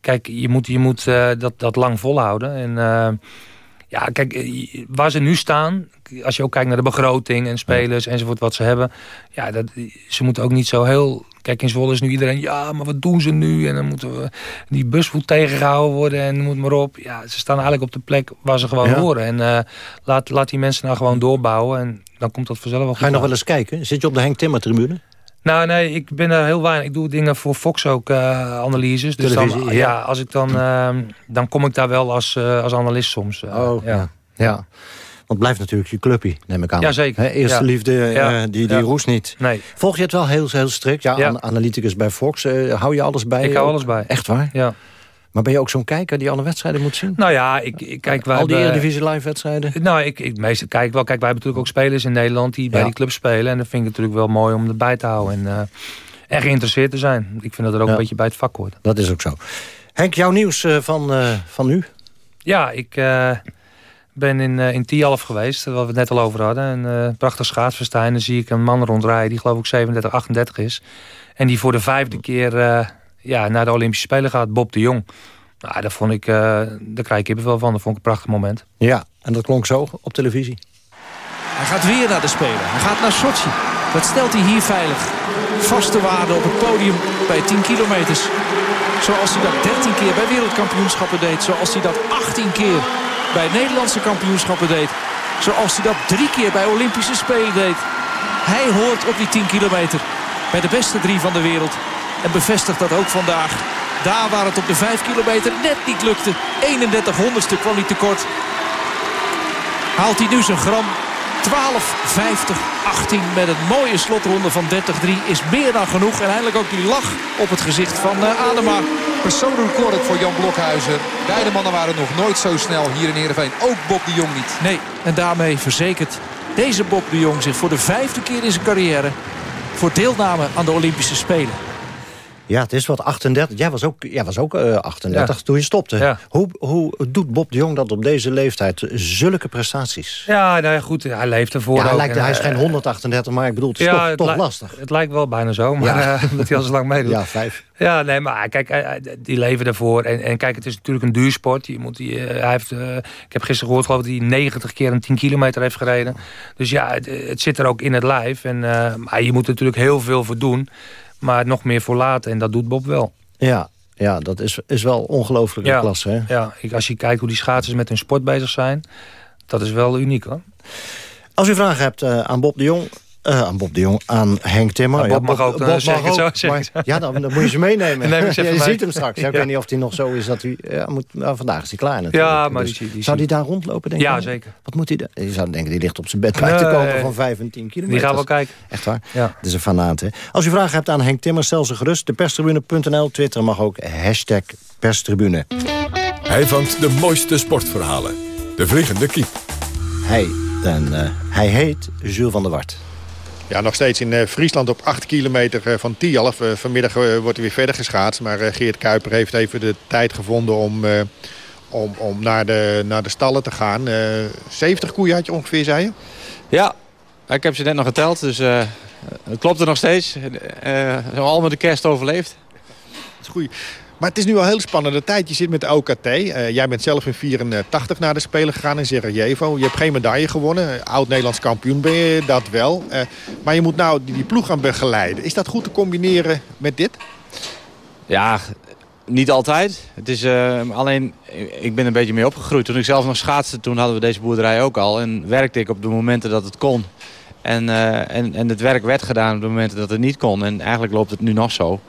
kijk, je moet, je moet dat, dat lang volhouden. En ja, kijk, waar ze nu staan... als je ook kijkt naar de begroting en spelers enzovoort wat ze hebben... ja, dat, ze moeten ook niet zo heel... Kijk, in Zwolle is nu iedereen... ja, maar wat doen ze nu? En dan moeten we die bus moet tegengehouden worden en moet maar op. Ja, ze staan eigenlijk op de plek waar ze gewoon ja. horen. En uh, laat, laat die mensen nou gewoon doorbouwen... en dan komt dat vanzelf wel goed Ga je nog wel eens kijken? Zit je op de Henk Timmer tribune? Nou, nee, ik ben er heel weinig. Ik doe dingen voor Fox ook, uh, analyses. Dus dan, ja. ja. als ik dan, uh, dan kom ik daar wel als, uh, als analist soms. oh, ja. ja. Want blijft natuurlijk je clubje, neem ik aan. Jazeker. Eerste ja. liefde, ja. uh, die, die ja. roest niet. Nee. Volg je het wel heel, heel strikt? Ja, ja. An analyticus bij Fox. Uh, hou je alles bij? Ik hou alles bij. Echt waar? Ja. Maar ben je ook zo'n kijker die alle wedstrijden moet zien? Nou ja, ik, ik kijk... Wij Al die Eredivisie live wedstrijden? Nou, ik, ik meestal kijk wel. Kijk, wij hebben natuurlijk ook spelers in Nederland die bij die club spelen. En dat vind ik natuurlijk wel mooi om erbij te houden. En uh, erg geïnteresseerd te zijn. Ik vind dat er ook een beetje bij het vak hoort. Dat is ook zo. Henk, jouw nieuws van, van nu? Ja, ik uh, ben in, in Tialf geweest, waar we het net al over hadden. Een prachtig schaatsverstijn. Dan zie ik een man rondrijden die geloof ik 37, 38 is. En die voor de vijfde keer ja, naar de Olympische Spelen gaat, Bob de Jong. Nou, daar, vond ik, daar krijg ik kippenvel van. Dat vond ik een prachtig moment. Ja, en dat klonk zo op televisie. Hij gaat weer naar de Spelen. Hij gaat naar Sochi. Dat stelt hij hier veilig. Vaste waarde op het podium bij 10 kilometers. Zoals hij dat 13 keer bij wereldkampioenschappen deed. Zoals hij dat 18 keer bij Nederlandse kampioenschappen deed. Zoals hij dat drie keer bij Olympische Spelen deed. Hij hoort op die 10 kilometer bij de beste drie van de wereld. En bevestigt dat ook vandaag. Daar waar het op de 5 kilometer net niet lukte. 31 honderdste kwam hij tekort. Haalt hij nu zijn gram 12, 50, 18 met een mooie slotronde van 30-3 is meer dan genoeg. En eindelijk ook die lach op het gezicht van uh, Adema. Persoonlijk record voor Jan Blokhuizen. Beide mannen waren nog nooit zo snel hier in Heerenveen. Ook Bob de Jong niet. Nee, en daarmee verzekert deze Bob de Jong zich voor de vijfde keer in zijn carrière... voor deelname aan de Olympische Spelen. Ja, het is wat 38. Jij was ook, jij was ook uh, 38 ja. toen je stopte. Ja. Hoe, hoe doet Bob de Jong dat op deze leeftijd? Zulke prestaties. Ja, nou ja, goed. Hij leeft ervoor ja, hij, ook. lijkt, en, hij is geen 138, maar ik bedoel, het is toch, toch lastig. Het lijkt wel bijna zo, maar ja. uh, dat hij al zo lang meedoet. Ja, vijf. Ja, nee, maar kijk, die leven ervoor. En, en kijk, het is natuurlijk een duursport. Je moet die, hij heeft, uh, ik heb gisteren gehoord, geloof ik, dat hij 90 keer een 10 kilometer heeft gereden. Dus ja, het, het zit er ook in het lijf. En, maar je moet er natuurlijk heel veel voor doen. Maar nog meer voor laten. En dat doet Bob wel. Ja, ja dat is, is wel ongelooflijke ja, klasse. Hè? Ja, als je kijkt hoe die schaatsers met hun sport bezig zijn. Dat is wel uniek hoor. Als u vragen hebt uh, aan Bob de Jong... Uh, aan Bob de Jong, aan Henk Timmer. Ja, Bob mag ook, dan Bob zeg mag ik het ook, zo. Maar, ja, dan, dan moet je ze meenemen. Neem ja, je mee. ziet hem straks. Ja, ik weet niet of hij nog zo is dat hij... Ja, moet, nou, vandaag is hij klaar natuurlijk. Ja, maar dus, die, die, zou hij daar rondlopen, denk je? Ja, zeker. Wat moet hij... Je zou denken, die ligt op zijn bed bij te komen van 5 en 10 kilometer. Die gaan wel kijken. Echt waar? Ja. Het is een fanaat, hè? Als u vragen hebt aan Henk Timmer, stel ze gerust. Deperstribune.nl, Twitter mag ook hashtag perstribune. Hij vangt de mooiste sportverhalen. De Vliegende Kiep. Hij, en, uh, hij heet Jules van der Wart. Ja, nog steeds in uh, Friesland op 8 kilometer uh, van Tialf. Uh, vanmiddag wordt er weer verder geschaatst. Maar Geert Kuiper heeft even de tijd gevonden om, om, om naar, de, naar de stallen te gaan. 70 koeien had je ongeveer, zei je? Ja, ik heb ze net nog geteld. Dus het klopt er nog steeds. Uh, al met de kerst overleefd. Dat is goed. Maar het is nu al heel spannende tijd. Je zit met de OKT. Uh, jij bent zelf in 84 naar de Spelen gegaan in Sarajevo. Je hebt geen medaille gewonnen. Oud-Nederlands kampioen ben je dat wel. Uh, maar je moet nou die, ploeg gaan begeleiden. Is dat goed te combineren met dit? Ja, niet altijd. Het is, uh, alleen, ik ben een beetje mee opgegroeid. Toen ik zelf nog schaatste, toen hadden we deze boerderij ook al. En werkte ik op de momenten dat het kon. En, en, en het werk werd gedaan op de momenten dat het niet kon. En eigenlijk loopt het nu nog zo.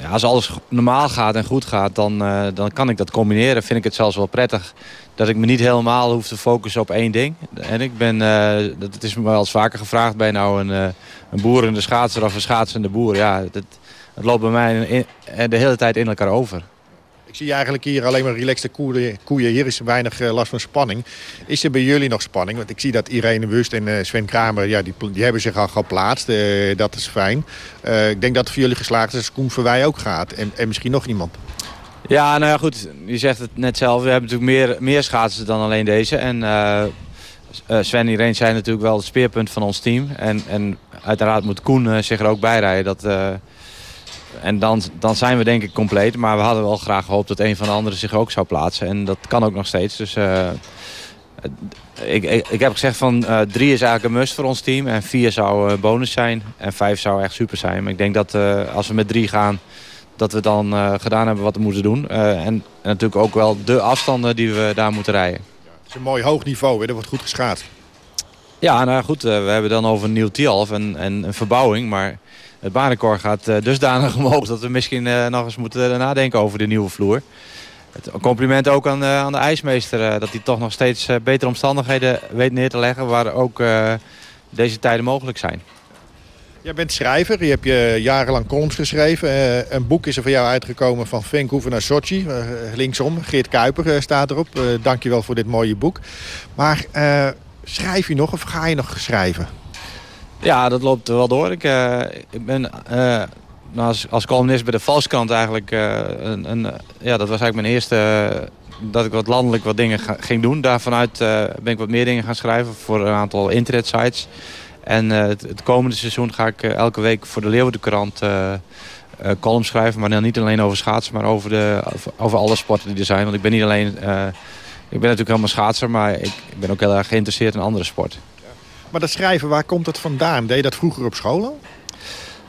Ja, als alles normaal gaat en goed gaat, dan, uh, dan kan ik dat combineren. Vind ik het zelfs wel prettig dat ik me niet helemaal hoef te focussen op één ding. En ik ben, uh, dat het is me wel eens vaker gevraagd, je nou een, uh, een boerende schaatser of een schaatsende boer? Ja, het, het loopt bij mij in, de hele tijd in elkaar over. Ik zie eigenlijk hier alleen maar relaxte koeien. Hier is weinig uh, last van spanning. Is er bij jullie nog spanning? Want ik zie dat Irene Wust en uh, Sven Kramer, ja, die, die hebben zich al geplaatst. Uh, dat is fijn. ik denk dat het voor jullie geslaagd is als Koen Verwij ook gaat. En, en misschien nog iemand. Ja, nou ja, goed. Je zegt het net zelf. We hebben natuurlijk meer, meer schaatsers dan alleen deze. En Sven en Irene zijn natuurlijk wel het speerpunt van ons team. En, en uiteraard moet Koen zich er ook bij rijden. Dat... En dan, dan zijn we denk ik compleet. Maar we hadden wel graag gehoopt dat een van de anderen zich ook zou plaatsen. En dat kan ook nog steeds. Dus uh, ik, ik, ik, heb gezegd van uh, drie is eigenlijk een must voor ons team. En vier zou uh, bonus zijn. En vijf zou echt super zijn. Maar ik denk dat als we met drie gaan... dat we dan gedaan hebben wat we moeten doen. En, en, natuurlijk ook wel de afstanden die we daar moeten rijden. Het is een mooi hoog niveau. Hè? Er wordt goed geschaat. Ja, nou goed. we hebben dan over een nieuw Tialf en, en een verbouwing. Maar het baanrecord gaat uh, dusdanig omhoog dat we misschien uh, nog eens moeten nadenken over de nieuwe vloer. het compliment ook aan, aan de ijsmeester. dat hij toch nog steeds betere omstandigheden weet neer te leggen... waar ook deze tijden mogelijk zijn. Jij bent schrijver, je hebt je jarenlang columns geschreven. Een boek is er voor jou uitgekomen van Vancouver naar Sochi. Linksom, Geert Kuiper staat erop. Dank je wel voor dit mooie boek. Maar schrijf je nog of ga je nog schrijven? Ja, dat loopt wel door. Ik, ik ben nou, als, als columnist bij de Valskant eigenlijk... een, een, ja, dat was eigenlijk mijn eerste... dat ik wat landelijk wat dingen ging doen. Daarvanuit ben ik wat meer dingen gaan schrijven voor een aantal internetsites... En het, het, komende seizoen ga ik elke week voor de Leeuwardenkrant column schrijven. Maar dan niet alleen over schaatsen, maar over, de, over, alle sporten die er zijn. Want ik ben niet alleen... ik ben natuurlijk helemaal schaatser, maar ik, ben ook heel erg geïnteresseerd in andere sporten. Maar dat schrijven, waar komt dat vandaan? Deed je dat vroeger op school al?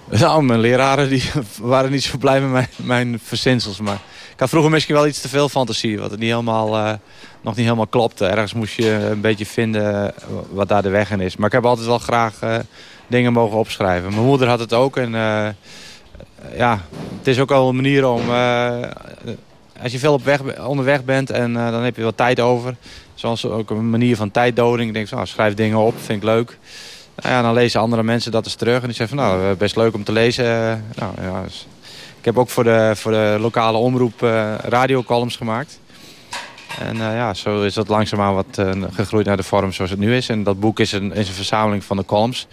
Nou, mijn leraren die waren niet zo blij met mijn, mijn verzinsels. Maar ik had vroeger misschien wel iets te veel fantasie. Wat het niet helemaal, uh, nog niet helemaal klopte. Ergens moest je een beetje vinden wat daar de weg in is. Maar ik heb altijd wel graag uh, dingen mogen opschrijven. Mijn moeder had het ook. En ja, het is ook wel een manier om... als je veel op weg, onderweg bent en dan heb je wat tijd over. Zoals ook een manier van tijddoding. Ik denk, zo, nou, schrijf dingen op, vind ik leuk. Nou ja, dan lezen andere mensen dat eens terug. En die zeggen van, nou, best leuk om te lezen. Nou, ja, dus ik heb ook voor de, voor de lokale omroep uh, radiocolumns gemaakt. En ja, zo is dat langzaamaan wat gegroeid naar de vorm zoals het nu is. En dat boek is een, is een verzameling van de columns.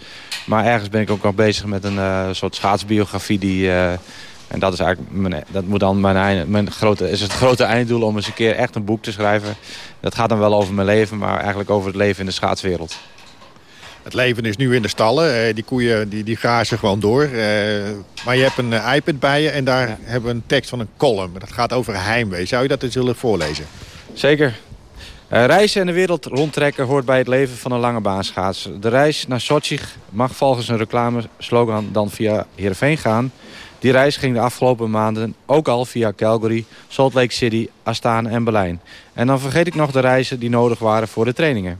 Maar ergens ben ik ook nog bezig met een soort schaatsbiografie die... en dat is eigenlijk mijn, dat moet dan mijn, mijn grote, is het grote einddoel om eens een keer echt een boek te schrijven. Dat gaat dan wel over mijn leven, maar eigenlijk over het leven in de schaatswereld. Het leven is nu in de stallen. die koeien die, die grazen gewoon door. maar je hebt een iPad bij je en daar hebben we een tekst van een column. Dat gaat over heimwee. Zou je dat eens willen voorlezen? Zeker. Uh, reizen en de wereld rondtrekken hoort bij het leven van een lange baanschaats. De reis naar Sochi mag volgens een reclameslogan dan via Heerenveen gaan. Die reis ging de afgelopen maanden ook al via Calgary, Salt Lake City, Astana en Berlijn. En dan vergeet ik nog de reizen die nodig waren voor de trainingen.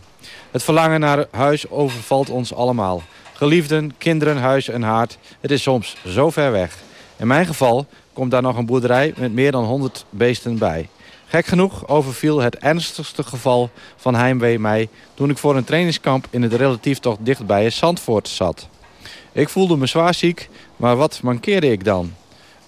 Het verlangen naar huis overvalt ons allemaal. Geliefden, kinderen, huis en haard. Het is soms zo ver weg. In mijn geval komt daar nog een boerderij met meer dan 100 beesten bij. Gek genoeg overviel het ernstigste geval van heimwee mij... toen ik voor een trainingskamp in het relatief toch dichtbij Zandvoort zat. Ik voelde me zwaar ziek, maar wat mankeerde ik dan?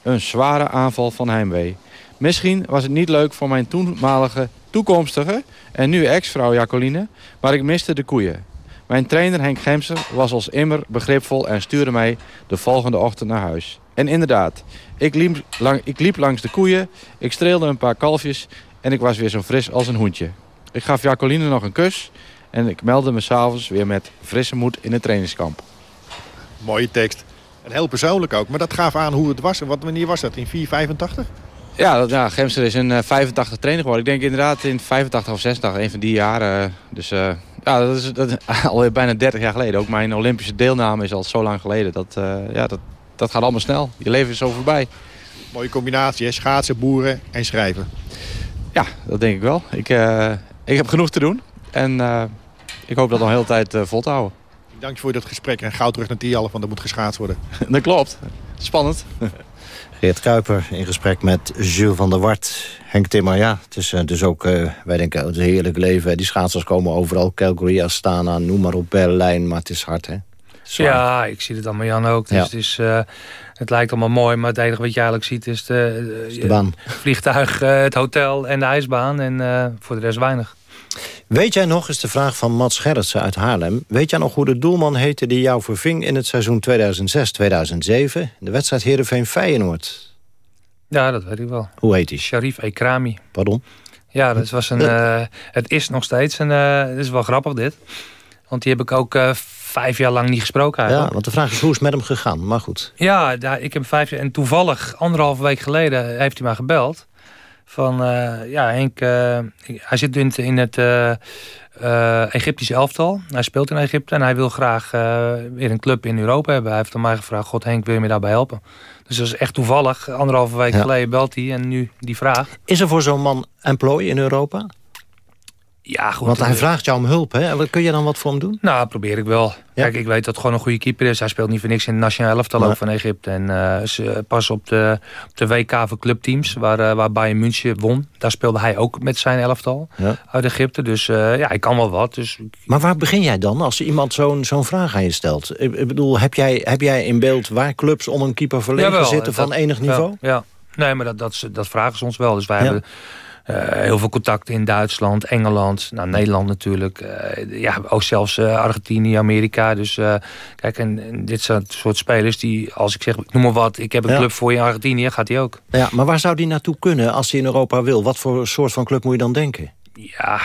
Een zware aanval van heimwee. Misschien was het niet leuk voor mijn toenmalige toekomstige en nu ex-vrouw Jacoline, maar ik miste de koeien. Mijn trainer Henk Gemser was als immer begripvol en stuurde mij de volgende ochtend naar huis. En inderdaad, ik liep, lang, ik liep langs de koeien, ik streelde een paar kalfjes en ik was weer zo fris als een hoentje. Ik gaf Jacoline nog een kus en ik meldde me s'avonds weer met frisse moed in het trainingskamp. Mooie tekst. En heel persoonlijk ook, maar dat gaf aan hoe het was. En wat wanneer was dat? In 485? Ja, ja Gemster is in 85 trainer geworden. Ik denk inderdaad in 85 of 86, een van die jaren. Dus uh, ja, dat is, dat, alweer bijna 30 jaar geleden. Ook mijn Olympische deelname is al zo lang geleden. Dat, uh, ja, dat, dat gaat allemaal snel. Je leven is zo voorbij. Mooie combinatie, hè? schaatsen, boeren en schrijven. Ja, dat denk ik wel. Ik, uh, ik heb genoeg te doen. En ik hoop dat nog een hele tijd vol te houden. Dank je voor dit gesprek en gauw terug naar Tialf, want er moet geschaatst worden. dat klopt. Spannend. Geert Kuiper in gesprek met Jules van der Wart. Henk Timmer, ja, het is dus ook, uh, wij denken, het is een heerlijk leven. Die schaatsers komen overal, Calgary, Astana, noem maar op, Berlijn. Maar het is hard, hè? Ja, ik zie het allemaal Jan ook. Dus het, is, uh, het lijkt allemaal mooi, maar het enige wat je eigenlijk ziet is de, is de baan. vliegtuig, uh, het hotel en de ijsbaan. En voor de rest weinig. Weet jij nog, is de vraag van Mats Gerritsen uit Haarlem... weet jij nog hoe de doelman heette die jou verving in het seizoen 2006-2007... de wedstrijd Heerenveen-Feyenoord? Ja, dat weet ik wel. Hoe heet hij? Sharif Ekrami. Pardon? Ja, dat was een, uh, het is nog steeds een... Uh, het is wel grappig dit. Want die heb ik ook uh, vijf jaar lang niet gesproken eigenlijk. Ja, want de vraag is hoe is het met hem gegaan? Maar goed. Ja, ik heb vijf jaar... En toevallig, anderhalve week geleden, heeft hij mij gebeld van uh, ja, Henk, uh, hij zit in het, in het uh, Egyptische elftal. Hij speelt in Egypte en hij wil graag weer een club in Europa hebben. Hij heeft aan mij gevraagd, god Henk, wil je me daarbij helpen? Dus dat is echt toevallig. Anderhalve week geleden belt hij en nu die vraag. Is er voor zo'n man employ in Europa? Ja, goed. Want hij vraagt jou om hulp, hè? Kun je dan wat voor hem doen? Nou, probeer ik wel. Kijk, ik weet dat het gewoon een goede keeper is. Hij speelt niet voor niks in het nationale elftal ook van Egypte. En uh, pas op de, op de WK voor clubteams, waar, uh, waar Bayern München won... daar speelde hij ook met zijn elftal uit Egypte. Dus uh, ja, ik kan wel wat. Dus... Maar waar begin jij dan als iemand zo'n zo'n vraag aan je stelt? Ik, bedoel, heb jij, heb jij in beeld waar clubs om een keeper verlegen Jawel, zitten van enig niveau? Ja, ja. nee, maar dat, dat, dat vragen ze ons wel. Dus wij hebben heel veel contacten in Duitsland, Engeland, nou, Nederland natuurlijk. Uh, ja, ook zelfs uh, Argentinië, Amerika. Dus kijk, en, en, dit soort, soort spelers die, als ik zeg, noem maar wat... ik heb een ja. club voor je in Argentinië, gaat hij ook. Ja, maar waar zou die naartoe kunnen als hij in Europa wil? Wat voor soort van club moet je dan denken? Ja,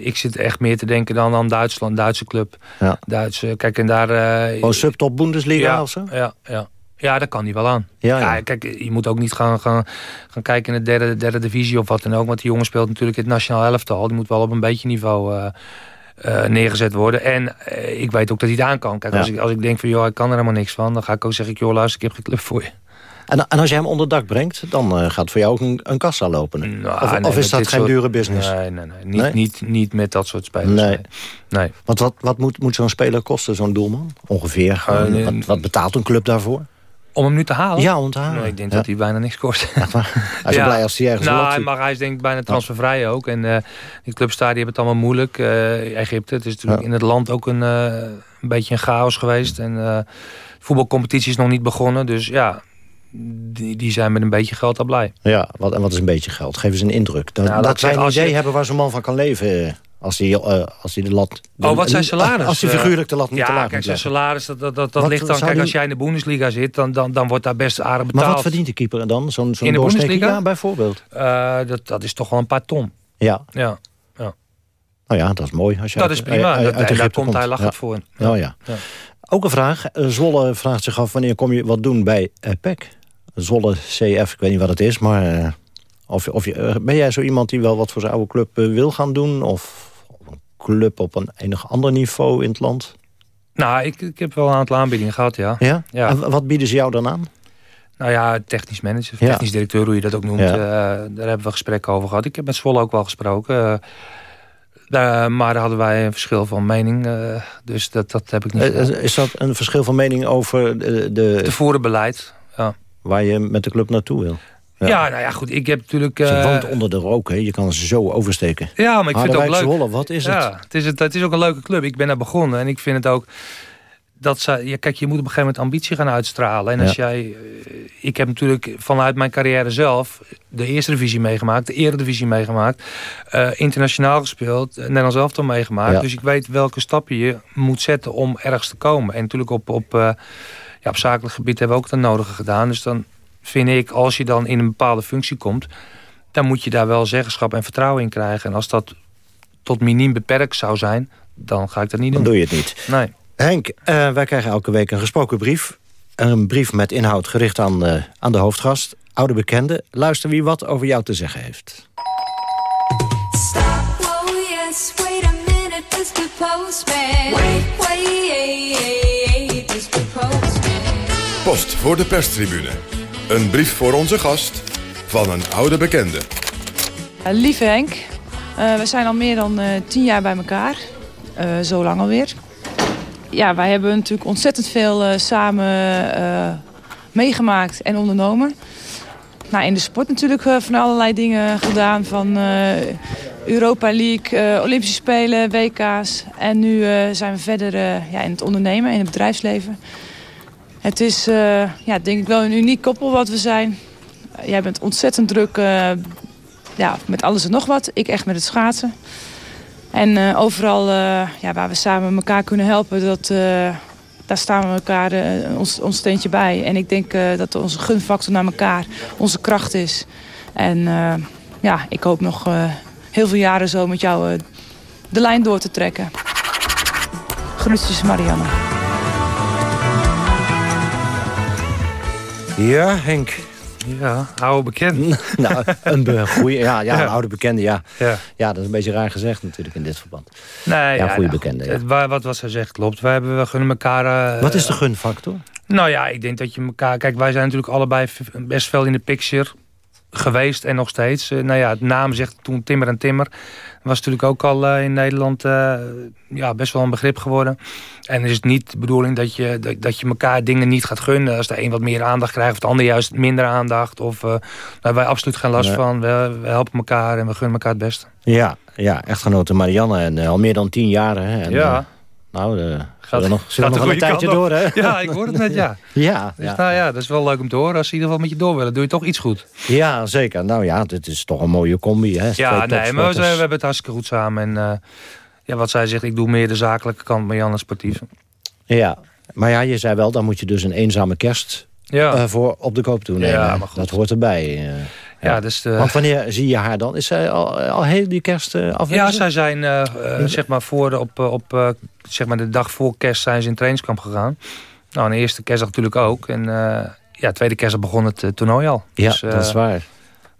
ik zit echt meer te denken dan aan Duitsland, Duitse club. Ja. Duitse, kijk, en daar... Gewoon subtop Bundesliga ja, of zo? Ja, ja. Ja, dat kan hij wel aan. Ja, ja. ja, kijk, je moet ook niet gaan, gaan, gaan kijken in de derde, derde divisie of wat dan ook. Want die jongen speelt natuurlijk het nationaal elftal. Die moet wel op een beetje niveau uh, uh, neergezet worden. En uh, ik weet ook dat hij het aan kan. Kijk, als, ik, als ik denk van, joh, ik kan er helemaal niks van. Dan ga ik ook zeggen, joh, luister, ik heb geen club voor je. En, en als je hem onder dak brengt, dan gaat voor jou ook een, een kassa lopen. Nou, of, nee, of is dat geen soort, dure business? Nee, nee, nee. Niet, nee? Niet, niet met dat soort spelers. Nee. nee. Want wat, wat moet, moet zo'n speler kosten, zo'n doelman? Ongeveer. Wat betaalt een club daarvoor? Om hem nu te halen? Ja, om te halen. Nee, ik denk ja. dat hij bijna niks kost. Ja, hij is ja. blij als hij ergens nou, maar hij is denk ik bijna transfervrij ook. En uh, die clubs daar die hebben het allemaal moeilijk. Uh, Egypte, het is natuurlijk ja. in het land ook een, uh, een beetje een chaos geweest. En de voetbalcompetitie is nog niet begonnen. Dus ja, die, die zijn met een beetje geld al blij. Ja, wat, en wat is een beetje geld? Geef eens een indruk. Dat, nou, dat wij een idee je... hebben waar zo'n man van kan leven... Als hij, uh, als hij de lat... De, oh, wat zijn salaris? Als hij figuurlijk de lat niet ja, te laag kijk, zijn salaris, dat, dat, dat, ligt dan... Kijk, die... als jij in de Bundesliga zit, dan, dan, dan wordt daar best aardig betaald. Maar wat verdient de keeper dan? Zo'n zo in de Bundesliga? Ja, bijvoorbeeld. Uh, dat, dat is toch wel een paar ton. Ja. Ja. ja. Nou ja, dat is mooi. Als je dat uit, is prima. Uit, daar komt hij lachend ja. voor. Ja. Oh, ja. ja. Ook een vraag. Zwolle vraagt zich af wanneer kom je wat doen bij PEC? Zwolle CF, ik weet niet wat het is, maar... Of, of je, ben jij zo iemand die wel wat voor zijn oude club wil gaan doen? Of club op een enig ander niveau in het land? Nou, ik, ik heb wel een aantal aanbiedingen gehad, ja. Ja? ja. En wat bieden ze jou dan aan? Nou ja, technisch manager, ja. technisch directeur, hoe je dat ook noemt. Ja. Uh, daar hebben we gesprekken over gehad. Ik heb met Zwolle ook wel gesproken. Uh, daar, maar daar hadden wij een verschil van mening. Dus dat, dat heb ik niet Is dat een verschil van mening over de... de Te voeren beleid, ja. Waar je met de club naartoe wil? Ja. ja, nou ja, goed. Ik heb natuurlijk... Uh... Ze woont onder de rook, hè? Je kan ze zo oversteken. Ja, maar ik vind het ook leuk. Zwolle, wat is ja, het? Het is, het, het is ook een leuke club. Ik ben daar begonnen en ik vind het ook... Dat ze, ja, kijk, je moet op een gegeven moment ambitie gaan uitstralen. En als ja. jij... Ik heb natuurlijk vanuit mijn carrière zelf... de eerste divisie meegemaakt, de eredivisie meegemaakt... Uh, internationaal gespeeld, Nederlands elftal meegemaakt. Dus ik weet welke stappen je moet zetten om ergens te komen. En natuurlijk op, op, uh, ja, op zakelijk gebied hebben we ook het nodige gedaan. Dus dan vind ik, als je dan in een bepaalde functie komt... dan moet je daar wel zeggenschap en vertrouwen in krijgen. En als dat tot miniem beperkt zou zijn, dan ga ik dat niet dan doen. doe je het niet. Nee. Henk, uh, wij krijgen elke week een gesproken brief. Een brief met inhoud gericht aan, uh, aan de hoofdgast. Oude bekende. Luister wie wat over jou te zeggen heeft. Stop, oh yes, wait a minute, Mr. Postman. Wait, wait, Mr. Postman. Post voor de perstribune. Een brief voor onze gast van een oude bekende. Uh, lieve Henk, uh, we zijn al meer dan uh, tien jaar bij elkaar. zo lang alweer. Ja, wij hebben natuurlijk ontzettend veel samen meegemaakt en ondernomen. Nou, in de sport natuurlijk van allerlei dingen gedaan. Van Europa League, Olympische Spelen, WK's. En nu zijn we verder ja, in het ondernemen, in het bedrijfsleven. Het is uh, ja, denk ik wel een uniek koppel wat we zijn. Uh, jij bent ontzettend druk uh, ja, met alles en nog wat. Ik echt met het schaatsen. En overal ja, waar we samen elkaar kunnen helpen, dat, daar staan we elkaar ons, ons steentje bij. En ik denk dat onze gunfactor naar elkaar onze kracht is. En ja, ik hoop nog heel veel jaren zo met jou de lijn door te trekken. Groetjes Marianne. Ja, Henk. Ja, oude bekende. nou, een goede, ja, ja, een oude bekende, ja. ja. Ja, dat is een beetje raar gezegd natuurlijk in dit verband. Nee, ja, ja goede nou, bekende. Het, ja. Wat, wat zij zegt klopt. Wij hebben, we gunnen elkaar... Uh, wat is de gunfactor? Nou ja, ik denk dat je elkaar... Kijk, wij zijn natuurlijk allebei best veel in de picture geweest en nog steeds. Eh, nou ja, het naam zegt toen Timmer en Timmer. Was natuurlijk ook al eh, in Nederland eh, ja, best wel een begrip geworden. En is het niet de bedoeling dat je, dat, dat je elkaar dingen niet gaat gunnen. Als de een wat meer aandacht krijgt of de ander juist minder aandacht. Of, eh, daar hebben wij absoluut geen last Nee. van. We, we helpen elkaar en we gunnen elkaar het beste. Ja, ja echtgenote Marianne. En al meer dan tien jaar. Hè? En, Ja. Nou, eh Gaat- we nog, zullen nog een tijdje door, hè? Ja, ik hoor het net, ja. ja, Dus ja. nou ja, dat is wel leuk om te horen. Als ze in ieder geval met je door willen, doe je toch iets goed. ja, zeker. Nou ja, dit is toch een mooie combi, hè? Ja, Twee nee, maar we, hebben het hartstikke goed samen. En eh, ja, wat zij zegt, ik doe meer de zakelijke kant, maar Jan sportieve. Ja, maar ja, je zei wel, dan moet je dus een eenzame kerst Ja. eh, voor op de koop doen. Ja, maar goed. Dat hoort erbij. Ja, dus de- Want wanneer zie je haar dan? Is zij al, al heel die kerst eh, afwezig? Ja, zij zijn eh, eh, zeg maar voor de, op, op zeg maar de dag voor kerst zijn ze in trainingskamp gegaan. Nou, de eerste kerstdag natuurlijk ook. En eh, ja, tweede kerstdag begon het toernooi al. Ja, Dus, dat is waar.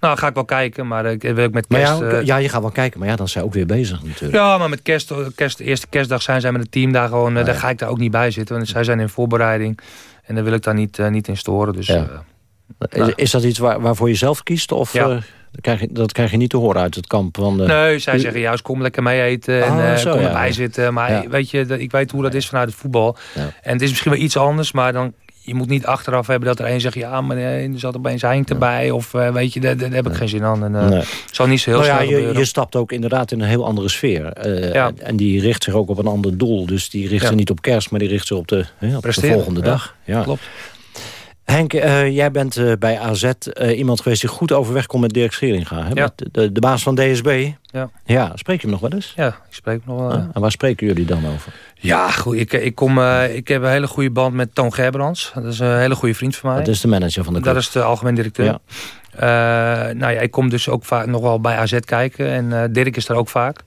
Nou, ga ik wel kijken, maar ik wil ook met kerst... ja, ja, je gaat wel kijken, maar ja, dan is zij ook weer bezig natuurlijk. Ja, maar met kerst, kerst, de eerste kerstdag zijn zij met het team daar gewoon. eh, Daar ga ik daar ook niet bij zitten. Want zij zijn in voorbereiding. En daar wil ik daar niet, niet in storen. Dus Ja. Eh, Is, is dat iets waar, waarvoor je zelf kiest? Of Ja. eh, dat, krijg je, dat krijg je niet te horen uit het kamp? De... Nee, zij zeggen juist kom lekker mee eten en Ah, eh, zo, kom ja. erbij zitten. Maar Ja. weet je, ik weet hoe dat is vanuit het voetbal. En het is misschien wel iets anders, maar dan, je moet niet achteraf hebben dat er een zegt... ja, maar eh, er zat opeens Henk erbij. Of eh, weet je, daar, daar heb ik geen zin aan. En, eh, Nee. zal niet zo heel nou ja, je, je stapt ook inderdaad in een heel andere sfeer. Eh, Ja. En die richt zich ook op een ander doel. Dus die richt Ja. zich niet op kerst, maar die richt zich op de, op de volgende dag. Ja. Klopt. Henk, eh, jij bent eh, bij AZ eh, iemand geweest die goed overweg komt met Dirk Scheringa. Hè? Ja. Met de, de baas van DSB. Ja. ja, spreek je hem nog wel eens? Ja, ik spreek nog wel. Ah, en waar spreken jullie dan over? Ja, goed. Ik, ik, kom, eh, ik heb een hele goede band met Toon Gerbrands. Dat is een hele goede vriend van mij. Dat is de manager van de club. Dat is de algemeen directeur. Ja. Eh, nou ja, ik kom dus ook vaak nog wel bij AZ kijken. En eh, Dirk is daar ook vaak.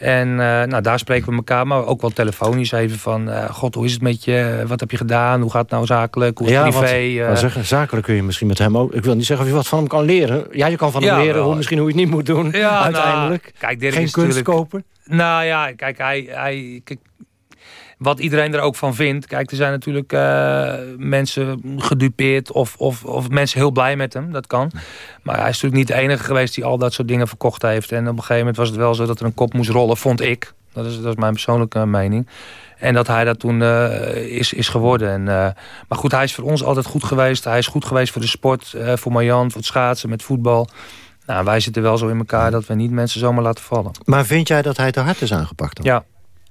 En eh, nou, daar spreken we elkaar, maar ook wel telefonisch even van... eh, God, hoe is het met je? Wat heb je gedaan? Hoe gaat het nou zakelijk? Hoe is het Ja, privé? want, Eh, zeggen, zakelijk kun je misschien met hem ook... Ik wil niet zeggen of je wat van hem kan leren. Ja, je kan van hem leren wel. hoe, misschien hoe je het niet moet doen. Ja, uiteindelijk. nou, kijk, Geen is kunst kopen. Nou ja, kijk, hij, hij, kijk, wat iedereen er ook van vindt. Kijk, er zijn natuurlijk eh, mensen gedupeerd of, of, of mensen heel blij met hem. Dat kan. Maar hij is natuurlijk niet de enige geweest die al dat soort dingen verkocht heeft. En op een gegeven moment was het wel zo dat er een kop moest rollen, vond ik. Dat is, dat is mijn persoonlijke mening. En dat hij dat toen eh, is, is geworden. En, eh, maar goed, hij is voor ons altijd goed geweest. Hij is goed geweest voor de sport, voor Marjan, voor het schaatsen, met voetbal. Nou, wij zitten wel zo in elkaar dat we niet mensen zomaar laten vallen. Maar vind jij dat hij te hard is aangepakt? Dan? Ja.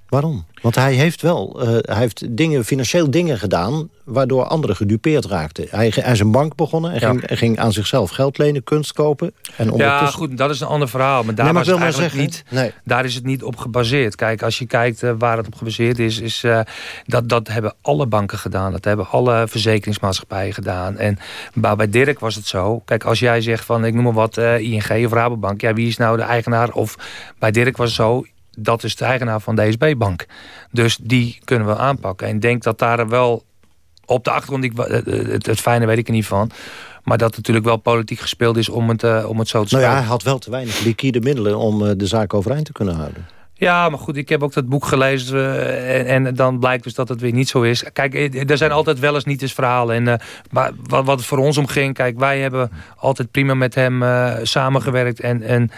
Waarom? Want hij heeft wel eh, hij heeft dingen, financieel dingen gedaan... waardoor anderen gedupeerd raakten. Hij, hij is een bank begonnen en Ja. ging, ging aan zichzelf geld lenen, kunst kopen. En Ja, ondertussen... goed, dat is een ander verhaal. Maar daar, Nee, maar was het eigenlijk zeggen, niet, daar is het niet op gebaseerd. Kijk, als je kijkt eh, waar het op gebaseerd is... is eh, dat, dat hebben alle banken gedaan. Dat hebben alle verzekeringsmaatschappijen gedaan. En maar bij Dirk was het zo. Kijk, als jij zegt van, ik noem maar wat, ING of Rabobank... ja, wie is nou de eigenaar? Of bij Dirk was het zo... dat is de eigenaar van DSB-bank. Dus die kunnen we aanpakken. En ik denk dat daar wel op de achtergrond... Ik, eh, het, het fijne weet ik er niet van... Maar dat natuurlijk wel politiek gespeeld is om het, eh, om het zo te Nou ja, hij had wel te weinig liquide middelen om eh, de zaak overeind te kunnen houden. Ja, maar goed, ik heb ook dat boek gelezen eh, en, en dan blijkt dus dat het weer niet zo is. Kijk, eh, er zijn altijd wel eens niet eens verhalen. En, eh, maar wat, wat het voor ons om ging, kijk, wij hebben altijd prima met hem eh, samengewerkt. En, en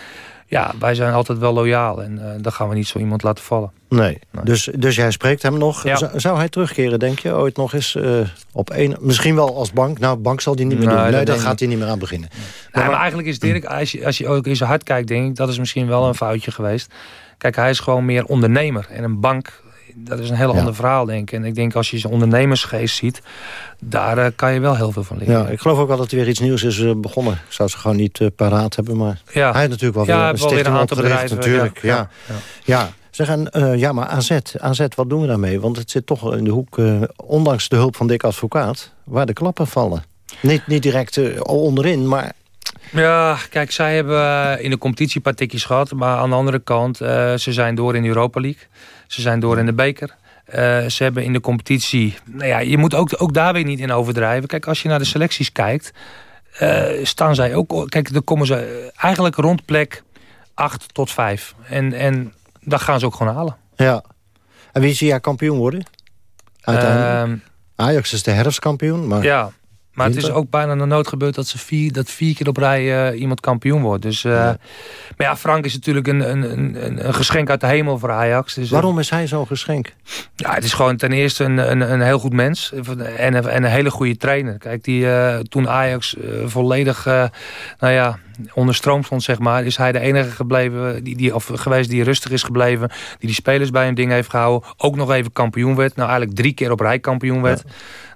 ja, wij zijn altijd wel loyaal. En eh, dan gaan we niet zo iemand laten vallen. Nee, Dus, dus jij spreekt hem nog. Ja. Zou, hij terugkeren, denk je, ooit nog eens eh, op één... Misschien wel als bank. Nou, bank zal hij niet meer Nee, doen. Nee, daar gaat hij niet meer aan beginnen. Nee, maar eigenlijk is Dirk, als je, als je ook in zijn hart kijkt, denk ik, dat is misschien wel een foutje geweest. Kijk, hij is gewoon meer ondernemer. En een bank, dat is een heel Ja. ander verhaal, denk ik. En ik denk als je zijn ondernemersgeest ziet, daar eh, kan je wel heel veel van leren. Ja, ik geloof ook wel dat er weer iets nieuws is eh, begonnen. Ik zou ze gewoon niet eh, paraat hebben, maar Ja. hij heeft natuurlijk wel weer een wel weer stichting een aantal opgericht bedrijven, natuurlijk. Ja, ja. Zeg, en, ja, maar AZ, AZ, wat doen we daarmee? Want het zit toch in de hoek, ondanks de hulp van Dick Advocaat... waar de klappen vallen. Niet, niet direct onderin, maar Ja, kijk, zij hebben in de competitie een paar tikjes gehad. Maar aan de andere kant, ze zijn door in de Europa League. Ze zijn door in de beker. Eh, ze hebben in de competitie... Nou ja, je moet ook, ook daar weer niet in overdrijven. Kijk, als je naar de selecties kijkt... eh, staan zij ook... Kijk, dan komen ze eigenlijk rond plek 8 tot 5. En, en dat gaan ze ook gewoon halen. ja. En wie zie jij kampioen worden? Uiteindelijk. Ehm, Ajax is de herfstkampioen, maar... Ja. Maar het is ook bijna nog nooit gebeurd dat, ze vier, dat vier keer op rij eh, iemand kampioen wordt. Dus, eh, Maar ja, Frank is natuurlijk een, een, een, een geschenk uit de hemel voor Ajax. Dus, eh, Waarom is hij zo'n geschenk? Ja, het is gewoon ten eerste een, een, een heel goed mens en een, en een hele goede trainer. Kijk, die, toen Ajax volledig nou ja, onder stroom stond, zeg maar, is hij de enige gebleven, die, die, of geweest die rustig is gebleven, die die spelers bij hun ding heeft gehouden, ook nog even kampioen werd. Nou, eigenlijk drie keer op rij kampioen werd.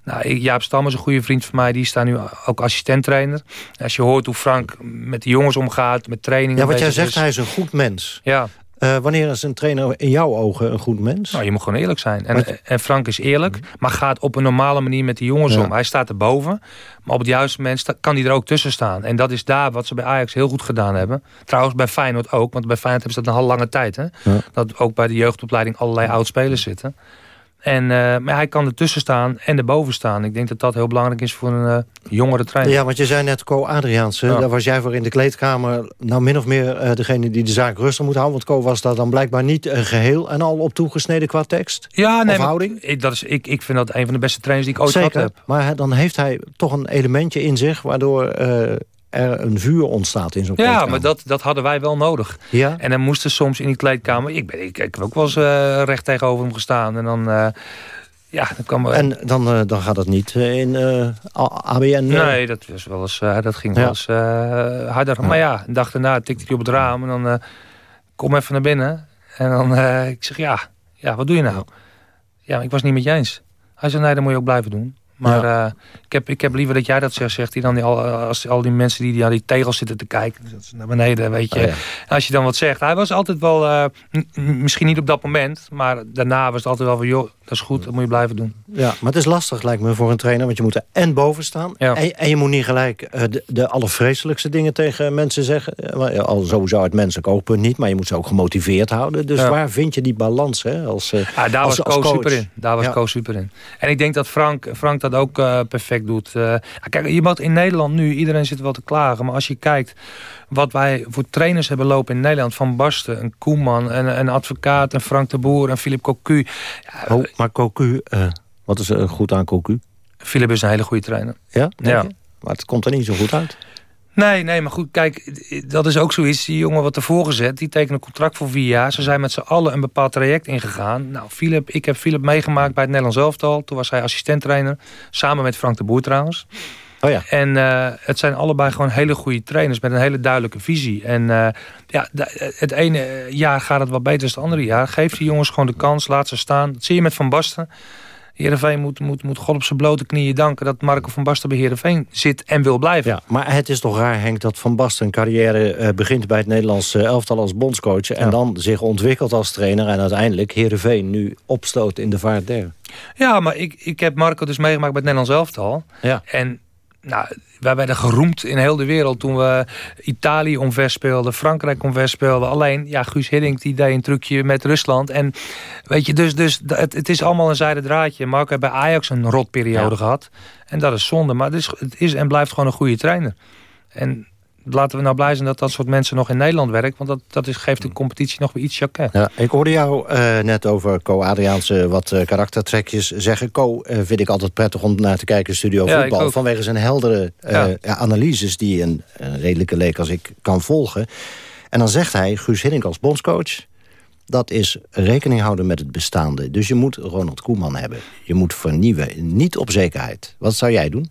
Nou, Jaap Stam is een goede vriend van mij. Die is daar nu ook assistent-trainer. Als je hoort hoe Frank met de jongens omgaat, met trainingen Ja, wat jij zegt, is. hij is een goed mens. Ja. Eh, wanneer is een trainer in jouw ogen een goed mens? Nou, je moet gewoon eerlijk zijn. En, Maar- en Frank is eerlijk, maar gaat op een normale manier met die jongens Ja. om. Hij staat erboven, maar op het juiste moment kan hij er ook tussen staan. En dat is daar wat ze bij Ajax heel goed gedaan hebben. Trouwens bij Feyenoord ook, want bij Feyenoord hebben ze dat een al lange tijd. Hè? Ja. Dat ook bij de jeugdopleiding allerlei oud-spelers zitten. En, eh, maar hij kan ertussen staan en erboven staan. Ik denk dat dat heel belangrijk is voor een eh, jongere trainer. Ja, want je zei net Co Adriaanse. Ja. Daar was jij voor in de kleedkamer nou min of meer eh, degene die de zaak rustig moet houden. Want Co was daar dan blijkbaar niet eh, geheel en al op toegesneden qua tekst. Ja, nee, maar. Ik, dat is, ik, ik vind dat een van de beste trainers die ik ooit Zeker, gehad heb. maar dan heeft hij toch een elementje in zich... waardoor er een vuur ontstaat in zo'n Ja, kleedkamer. maar dat, dat hadden wij wel nodig. Ja? En dan moesten soms in die kleedkamer... Ik, ben, ik, ik heb ook wel eens eh, recht tegenover hem gestaan. En dan... eh, ja, dan kwam... En dan, eh, dan gaat het niet in A- ABN... Nee, dat, was wel eens, dat ging Ja. wel eens harder. Maar ja, een dag daarna tikte hij op het raam en dan kom even naar binnen. En dan, ik zeg, ja, ja, wat doe je nou? Ja, ik was niet met je eens. Hij zei, nee, dat moet je ook blijven doen. Maar eh, ik, heb, ik heb liever dat jij dat zegt, zegt hij dan. Die, al, als al die mensen die, die aan die tegels zitten te kijken. Dus naar beneden, weet je. Oh, ja. Als je dan wat zegt. Hij was altijd wel, eh, misschien niet op dat moment. Maar daarna was het altijd wel van, joh, dat is goed. Dat moet je blijven doen. Ja, maar het is lastig lijkt me voor een trainer. Want je moet er en boven staan. Ja. En, en je moet niet gelijk eh, de, de allervreselijkste dingen tegen mensen zeggen. Eh, Al sowieso uit menselijk oogpunt niet. Maar je moet ze ook gemotiveerd houden. Dus waar vind je die balans? Hè, als, eh, Ja, daar als, was als coach? super in. Daar was. Koos super in. En ik denk dat Frank, Frank dat ook eh, perfect doet. Eh, ja, kijk, je moet in Nederland nu, iedereen zit wel te klagen. Maar als je kijkt wat wij voor trainers hebben lopen in Nederland. Van Basten, een Koeman, een, een advocaat, een Frank de Boer, een Philip Cocu. Oh, maar Cocu, eh, wat is er goed aan Cocu? Philip is een hele goede trainer. Ja, Ja. je? Maar het komt er niet zo goed uit. Nee, nee, maar goed, kijk, dat is ook zoiets. Die jongen wordt ervoor gezet, die tekent een contract voor vier jaar. Ze zijn met z'n allen een bepaald traject ingegaan. Nou, Philip, ik heb Philip meegemaakt bij het Nederlands elftal. Toen was hij assistenttrainer, samen met Frank de Boer trouwens. Oh ja. En eh, het zijn allebei gewoon hele goede trainers met een hele duidelijke visie. En eh, ja, de- het ene jaar gaat het wat beter dan het andere jaar. Geef die jongens gewoon de kans, laat ze staan. Dat zie je met Van Basten. Heerenveen moet, moet, moet God op zijn blote knieën danken... dat Marco van Basten bij Heerenveen zit en wil blijven. Ja, maar het is toch raar, Henk, dat Van Basten een carrière eh, begint bij het Nederlands eh, elftal als bondscoach. En dan zich ontwikkelt als trainer. En uiteindelijk Heerenveen nu opstoot in de vaart der. Ja, maar ik, ik heb Marco dus meegemaakt bij het Nederlands elftal. Ja. En nou, wij werden geroemd in heel de wereld toen we Italië omver speelden, Frankrijk omver speelden. Alleen, ja, Guus Hiddink die deed een trucje met Rusland. En weet je, dus, dus het, het is allemaal een zijde draadje. Marco heeft bij Ajax een rotperiode Ja. gehad. En dat is zonde. Maar het is, het is en blijft gewoon een goede trainer. En laten we nou blij zijn dat dat soort mensen nog in Nederland werken. Want dat, dat is, geeft de competitie nog weer iets chacun. Ja, ik hoorde jou eh, net over Co Adriaanse wat eh, karaktertrekjes zeggen. Co eh, vind ik altijd prettig om naar te kijken in Studio Ja, Voetbal. Vanwege zijn heldere Ja. ja, analyses die een, een redelijke leek als ik kan volgen. En dan zegt hij, Guus Hiddink als bondscoach... dat is rekening houden met het bestaande. Dus je moet Ronald Koeman hebben. Je moet vernieuwen, niet op zekerheid. Wat zou jij doen?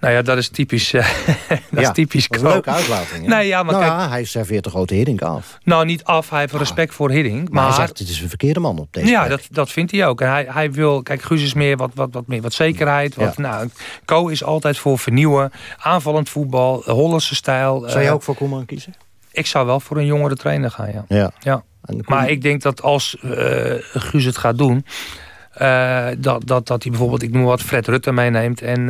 Nou ja, dat is typisch. eh, dat is typisch. dat is een leuke uitlating. hè? Nee, ja, maar nou, kijk, ja, hij serveert de grote Hiddink af. Nou, niet af. Hij heeft respect voor Hiddink. Maar, Maar, hij zegt, het is een verkeerde man op deze ja, plek. dat, dat vindt hij ook. En hij, hij wil... Kijk, Guus is meer wat, wat, wat, meer wat zekerheid. Wat, nou, Co is altijd voor vernieuwen. Aanvallend voetbal. Hollandse stijl. Zou je eh, ook voor Koeman kiezen? Ik zou wel voor een jongere trainer gaan, ja. Ja. Maar ik denk dat als eh, Guus het gaat doen... dat, dat, dat hij bijvoorbeeld, ik noem wat, Fred Rutte meeneemt... en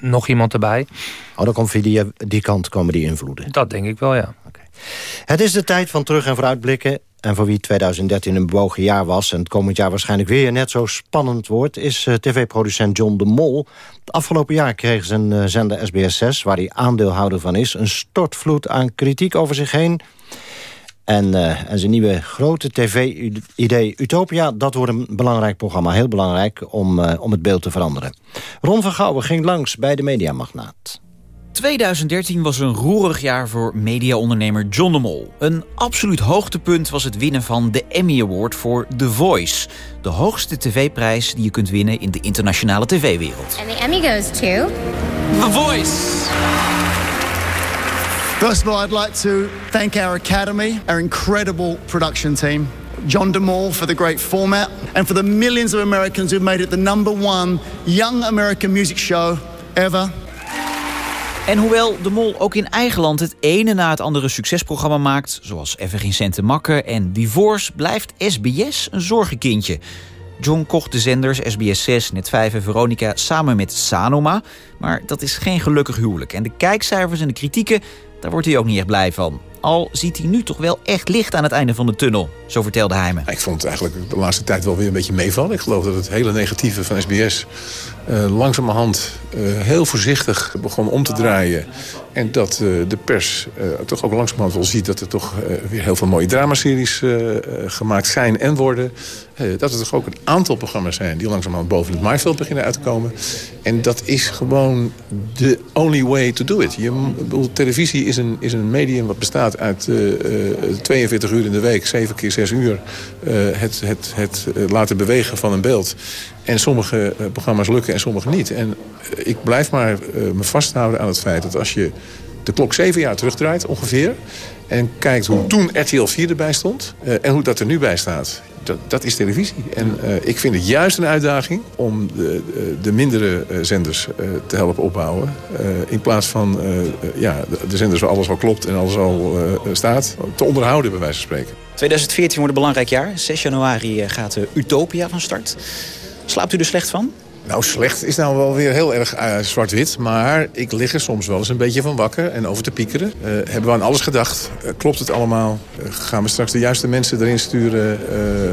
nog iemand erbij. Oh, dan komt via die, die kant komen die invloeden. Dat denk ik wel, ja. Het is de tijd van terug- en vooruitblikken. En voor wie 2013 een bewogen jaar was... en het komend jaar waarschijnlijk weer net zo spannend wordt... is eh, tv-producent John de Mol. Het afgelopen jaar kreeg zijn eh, zender SBS6... waar hij aandeelhouder van is... een stortvloed aan kritiek over zich heen. En, eh, en zijn nieuwe grote tv-idee Utopia... dat wordt een belangrijk programma. Heel belangrijk om, eh, om het beeld te veranderen. Ron van Gouwen ging langs bij de mediamagnaat. 2013 was een roerig jaar voor mediaondernemer John de Mol. Een absoluut hoogtepunt was het winnen van de Emmy Award voor The Voice. De hoogste tv-prijs die je kunt winnen in de internationale tv-wereld. And the Emmy goes to... The Voice. First of all, I'd like to thank our Academy, our incredible production team, John DeMol for the great format, and for the millions of Americans who've made it the number one young American music show ever. En hoewel de Mol ook in eigen land het ene na het andere succesprogramma maakt... zoals Even geen centen en Divorce... blijft SBS een zorgenkindje. John kocht de zenders SBS 6, Net 5 en Veronica samen met Sanoma. Maar dat is geen gelukkig huwelijk. En de kijkcijfers en de kritieken, daar wordt hij ook niet echt blij van. Al ziet hij nu toch wel echt licht aan het einde van de tunnel. Zo vertelde hij me. Ik vond het eigenlijk de laatste tijd wel weer een beetje meevallen. Ik geloof dat het hele negatieve van SBS eh, langzamerhand eh, heel voorzichtig begon om te draaien. En dat eh, de pers toch ook langzamerhand wel ziet... dat er toch weer heel veel mooie dramaseries gemaakt zijn en worden. Dat er toch ook een aantal programma's zijn... die langzamerhand boven het maaiveld beginnen uit te komen. En dat is gewoon de only way to do it. Je, televisie is een, is een medium wat bestaat uit eh, eh, 42 uur in de week... 7 keer 6 uur het, het, het laten bewegen van een beeld... En sommige eh, programma's lukken en sommige niet. En eh, ik blijf maar eh, me vasthouden aan het feit dat als je de klok zeven jaar terugdraait ongeveer... en kijkt hoe toen RTL 4 erbij stond en hoe dat er nu bij staat... Dat, dat is televisie. En ik vind het juist een uitdaging om de, de, de mindere zenders te helpen opbouwen. In plaats van ja, de, de zenders waar alles al klopt en alles al staat... te onderhouden bij wijze van spreken. 2014 wordt een belangrijk jaar. 6 januari gaat Utopia van start. Slaapt u er slecht van? Nou, slecht is nou wel weer heel erg eh, zwart-wit. Maar ik lig er soms wel eens een beetje van wakker en over te piekeren. Eh, hebben we aan alles gedacht? Eh, klopt het allemaal? Eh, gaan we straks de juiste mensen erin sturen? Eh, eh,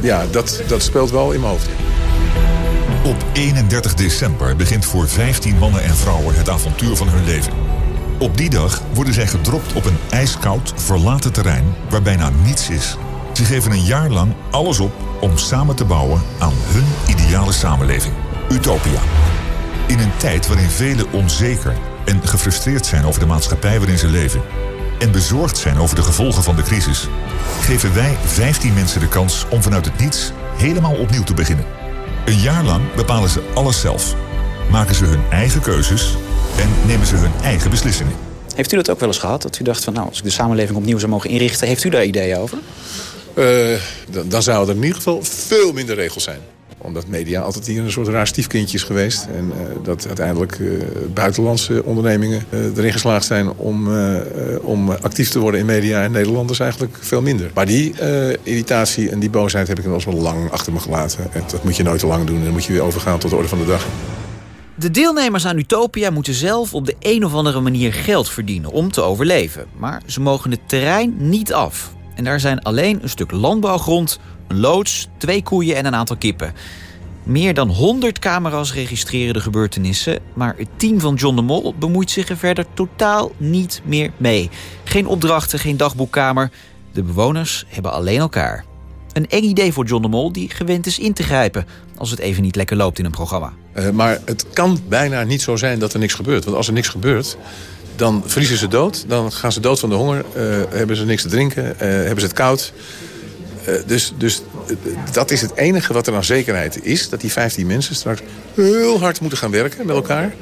ja, dat, dat speelt wel in mijn hoofd. Op 31 december begint voor 15 mannen en vrouwen het avontuur van hun leven. Op die dag worden zij gedropt op een ijskoud, verlaten terrein waar bijna niets is. Ze geven een jaar lang alles op om samen te bouwen aan hun ideale samenleving. Utopia. In een tijd waarin velen onzeker en gefrustreerd zijn over de maatschappij waarin ze leven... en bezorgd zijn over de gevolgen van de crisis... geven wij 15 mensen de kans om vanuit het niets helemaal opnieuw te beginnen. Een jaar lang bepalen ze alles zelf. Maken ze hun eigen keuzes en nemen ze hun eigen beslissingen. Heeft u dat ook wel eens gehad? Dat u dacht van nou, als ik de samenleving opnieuw zou mogen inrichten... heeft u daar ideeën over? Eh, dan, dan zouden er in ieder geval veel minder regels zijn. Omdat media altijd hier een soort raar stiefkindje is geweest. En eh, dat uiteindelijk eh, buitenlandse ondernemingen erin geslaagd zijn om, om actief te worden in media. En Nederlanders eigenlijk veel minder. Maar die irritatie en die boosheid heb ik inmiddels wel lang achter me gelaten. En dat moet je nooit te lang doen. Dan moet je weer overgaan tot de orde van de dag. De deelnemers aan Utopia moeten zelf op de een of andere manier geld verdienen om te overleven. Maar ze mogen het terrein niet af. En daar zijn alleen een stuk landbouwgrond, een loods, twee koeien en een aantal kippen. Meer dan 100 camera's registreren de gebeurtenissen, maar het team van John de Mol bemoeit zich er verder totaal niet meer mee. Geen opdrachten, geen dagboekkamer. De bewoners hebben alleen elkaar. Een eng idee voor John de Mol die gewend is in te grijpen als het even niet lekker loopt in een programma. Eh, maar het kan bijna niet zo zijn dat er niks gebeurt. Want als er niks gebeurt, dan vriezen ze dood. Dan gaan ze dood van de honger. eh, hebben ze niks te drinken. eh, hebben ze het koud. Eh, dus dus dat is het enige wat er aan zekerheid is. Dat die 15 mensen straks heel hard moeten gaan werken met elkaar.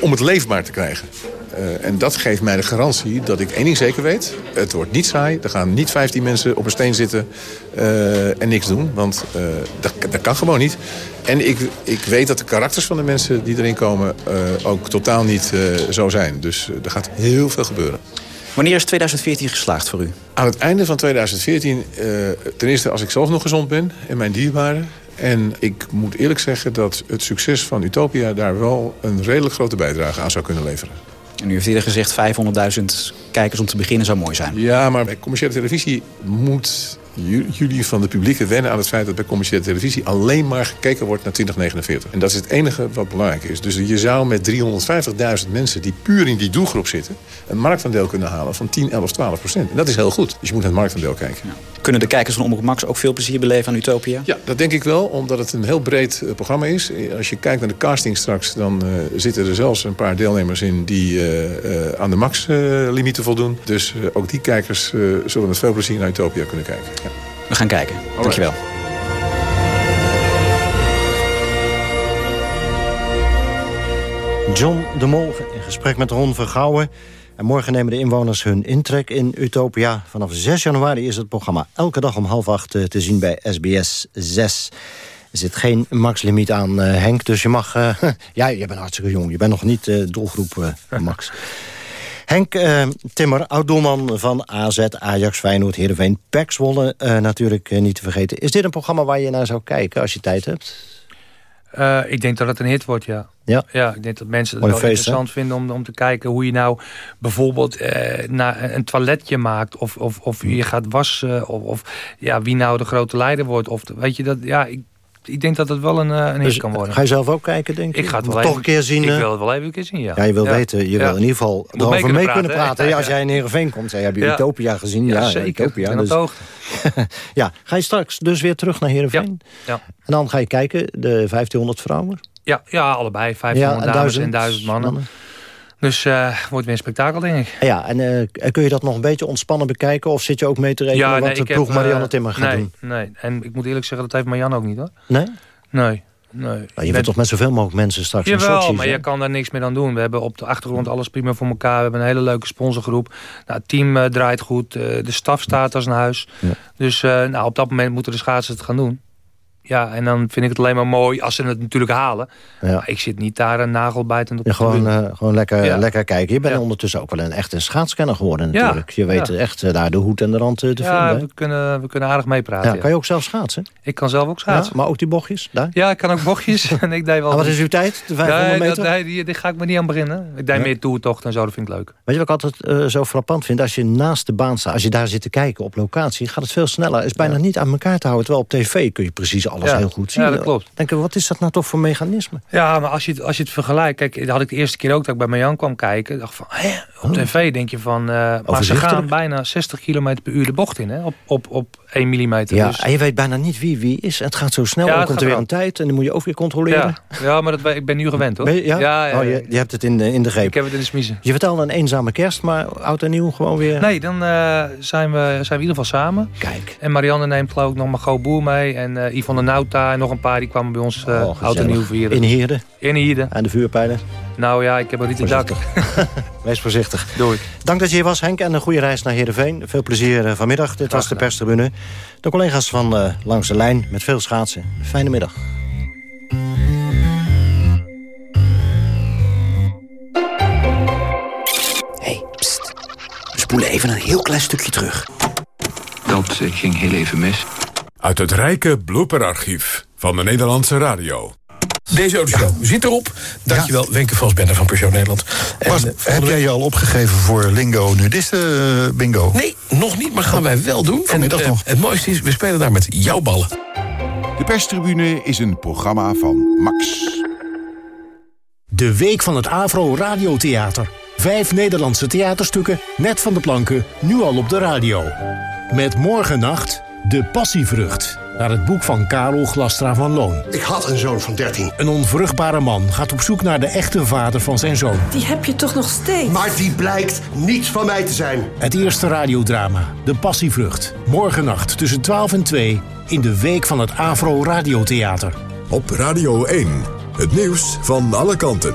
om het leefbaar te krijgen. Eh, en dat geeft mij de garantie dat ik één ding zeker weet. Het wordt niet saai. Er gaan niet 15 mensen op een steen zitten eh, en niks doen. Want eh, dat, dat kan gewoon niet. En ik, ik weet dat de karakters van de mensen die erin komen... ook totaal niet zo zijn. Dus er gaat heel veel gebeuren. Wanneer is 2014 geslaagd voor u? Aan het einde van 2014, eh, ten eerste als ik zelf nog gezond ben en mijn dierbaren. En ik moet eerlijk zeggen dat het succes van Utopia daar wel een redelijk grote bijdrage aan zou kunnen leveren. En u heeft eerder gezegd 500.000 kijkers om te beginnen zou mooi zijn. Ja, maar bij commerciële televisie moet jullie van de publieke wennen aan het feit dat bij commerciële televisie alleen maar gekeken wordt naar 2049. En dat is het enige wat belangrijk is. Dus je zou met 350.000 mensen die puur in die doelgroep zitten... een marktaandeel kunnen halen van 10, 11, 12 procent. En dat is heel goed. Dus je moet naar het marktaandeel kijken. Kunnen de kijkers van Omroep Max ook veel plezier beleven aan Utopia? Ja, dat denk ik wel, omdat het een heel breed eh, programma is. Eh, Als je kijkt naar de casting straks, dan eh, zitten er zelfs een paar deelnemers in... die aan de max-limieten voldoen. Dus ook die kijkers zullen met veel plezier naar Utopia kunnen kijken. We gaan kijken. Dankjewel. John de Mol in gesprek met Ron Vergouwen. En morgen nemen de inwoners hun intrek in Utopia. Vanaf 6 januari is het programma elke dag om half acht eh, te zien bij SBS 6. Er zit geen maxlimiet aan, eh, Henk, dus je mag... eh, ja, je bent hartstikke jong. Je bent nog niet eh, doelgroep Max. Henk eh, Timmer, oud-doelman van AZ, Ajax, Feyenoord, Heerenveen, PEC Zwolle eh, natuurlijk eh, niet te vergeten. Is dit een programma waar je naar zou kijken als je tijd hebt? Ik denk dat het een hit wordt, ja. Ja. Ja, ik denk dat mensen het Mooi wel feest, interessant vinden om, om te kijken hoe je nou bijvoorbeeld eh, naar een toiletje maakt. Of, of, of je gaat wassen. Of, of ja, wie nou de grote leider wordt. Of, weet je, dat, ja, ik, ik denk dat het wel een, eh, een Dus kan worden. Ga je zelf ook kijken, denk je? Ik ga het wel toch even- een keer zien. Ik eh? wil het wel even een keer zien, ja. Ja, je wil Ja. weten, je wil in ieder geval erover mee mee kunnen kunnen praten? Ja, als jij in Heerenveen komt, zei, heb je. Utopia gezien? Ja, Ja, zeker. Utopia. Ik hoogte. ja, ga je straks dus weer terug naar Heerenveen? Ja. En dan ga je kijken, de 1500 vrouwen? Ja, ja, allebei. 1500 Ja, en dames en 1000 mannen. Dus eh wordt weer een spektakel, denk ik. Ja, en eh, kun je dat nog een beetje ontspannen bekijken? Of zit je ook mee te rekenen wat de ploeg heb, Marianne eh, Timmer gaat nee, doen? Nee, en ik moet eerlijk zeggen, dat heeft Marianne ook niet, hoor. Nee? Nee, nee. Nou, je wilt toch met zoveel mogelijk mensen straks in Jawel, Sochi maar je kan daar niks meer aan doen. We hebben op de achtergrond alles prima voor elkaar. We hebben een hele leuke sponsorgroep. Nou, het team eh, draait goed. eh, de staf staat als een huis. Dus eh, nou, op dat moment moeten de schaatsers het gaan doen. Ja, en dan vind ik het alleen maar mooi als ze het natuurlijk halen. Ja. Maar ik zit niet daar een nagelbijtend op Ja, gewoon, eh, gewoon lekker, Ja. lekker kijken. Je bent ondertussen ook wel een echte schaatskenner geworden Ja, natuurlijk. Je weet ja. echt eh, daar de hoed en de rand eh, te ja, vinden. we kunnen, we kunnen aardig meepraten. Ja, ja. kan je ook zelf schaatsen? Ik kan zelf ook schaatsen. Ja, maar ook die bochtjes daar? Ja, ik kan ook bochtjes. en ik deed wel Ah, wat is uw tijd? De 500 nee, meter? Dat, nee, die, die ga ik me niet aan beginnen. Ik deed Ja. meer toertocht en zo, dat vind ik leuk. Weet je wat ik altijd zo frappant vind? Als je naast de baan staat, als je daar zit te kijken op locatie... gaat het veel sneller. is bijna niet aan elkaar te houden. Terwijl op tv kun je precies alles Ja. heel goed zien. Ja, dat klopt. Denk, wat is dat nou toch voor mechanisme? Ja, maar als je, het- als je het vergelijkt... Kijk, dat had ik de eerste keer ook dat ik bij Marjan kwam kijken. dacht van, hè, op tv denk je van... eh, maar ze gaan bijna 60 km per uur de bocht in, hè? Op, op, op 1 mm. Ja, dus, en je weet bijna niet wie wie is. Het gaat zo snel, Ja, dan komt er weer een tijd... en dan moet je ook weer controleren. ja, ja, maar dat, ik ben nu gewend, hoor. Ben je- ja? ja, ja, oh, je, je hebt het in de, in de greep. Ik heb het in de smiezen. Je vertelde een eenzame kerst, maar oud en nieuw gewoon weer... Nee, dan eh, zijn, we, zijn we in ieder geval samen. Kijk. En Marianne neemt geloof ik nog Margot Boer mee. En Yvonne Nauta en nog een paar die kwamen bij ons eh Oh, oud en nieuw vieren. In Heerden. In Heerden. En de vuurpijlen. Nou ja, ik heb een rieten dak. Wees voorzichtig. Doei. Dank dat je hier was, Henk. En een goede reis naar Heerenveen. Veel plezier eh, vanmiddag. Dit was de perstribune. De collega's van eh, Langs de Lijn met veel schaatsen. Fijne middag. We spoelen even een heel klein stukje terug. Dat ging heel even mis. Uit het rijke blooperarchief van de Nederlandse radio. Deze autoshow zit erop. Dankjewel, Wenke Vosbender van Peugeot Nederland. En, Bas, eh, heb jij je al opgegeven voor Lingo Nudisten eh, bingo? Nee, nog niet, maar gaan wij wel doen. Vanmiddag en, eh, nog. Het mooiste is, we spelen daar met jouw ballen. De perstribune is een programma van Max. De Week van het Avro Radiotheater. Vijf Nederlandse theaterstukken, net van de planken, nu al op de radio. Met morgennacht De Passievrucht. Naar het boek van Karel Glastra van Loon. Ik had een zoon van 13. Een onvruchtbare man gaat op zoek naar de echte vader van zijn zoon. Die heb je toch nog steeds? Maar die blijkt niets van mij te zijn. Het eerste radiodrama, De Passievrucht. Morgennacht tussen 12 en 2 in de Week van het Avro Radiotheater. Op Radio 1. Het nieuws van alle kanten.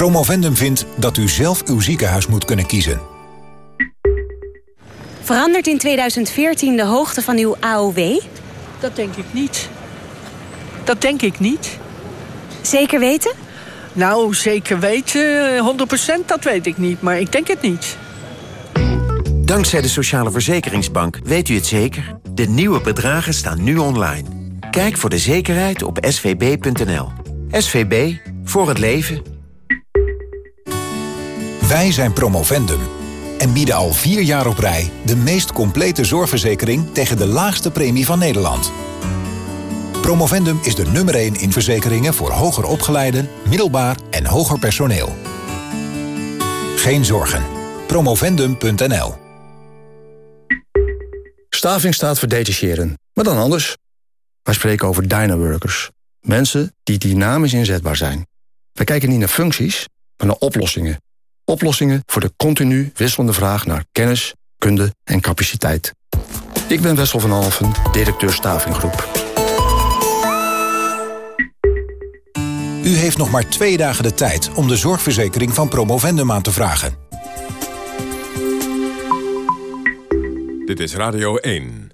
Promovendum vindt dat u zelf uw ziekenhuis moet kunnen kiezen. Verandert in 2014 de hoogte van uw AOW? Dat denk ik niet. Dat denk ik niet. Zeker weten? Nou, zeker weten, 100% dat weet ik niet, maar ik denk het niet. Dankzij de Sociale Verzekeringsbank weet u het zeker. De nieuwe bedragen staan nu online. Kijk voor de zekerheid op svb.nl. SVB, voor het leven. Wij zijn Promovendum en bieden al vier jaar op rij... de meest complete zorgverzekering tegen de laagste premie van Nederland. Promovendum is de nummer 1 in verzekeringen voor hoger opgeleiden, middelbaar en hoger personeel. Geen zorgen. Promovendum.nl Staving staat voor detacheren, maar dan anders. Wij spreken over dynaworkers. Mensen die dynamisch inzetbaar zijn. Wij kijken niet naar functies, maar naar oplossingen. Oplossingen voor de continu wisselende vraag naar kennis, kunde en capaciteit. Ik ben Wessel van Alfen, directeur Stavinggroep. U heeft nog maar twee dagen de tijd om de zorgverzekering van Promovendum aan te vragen. Dit is Radio 1.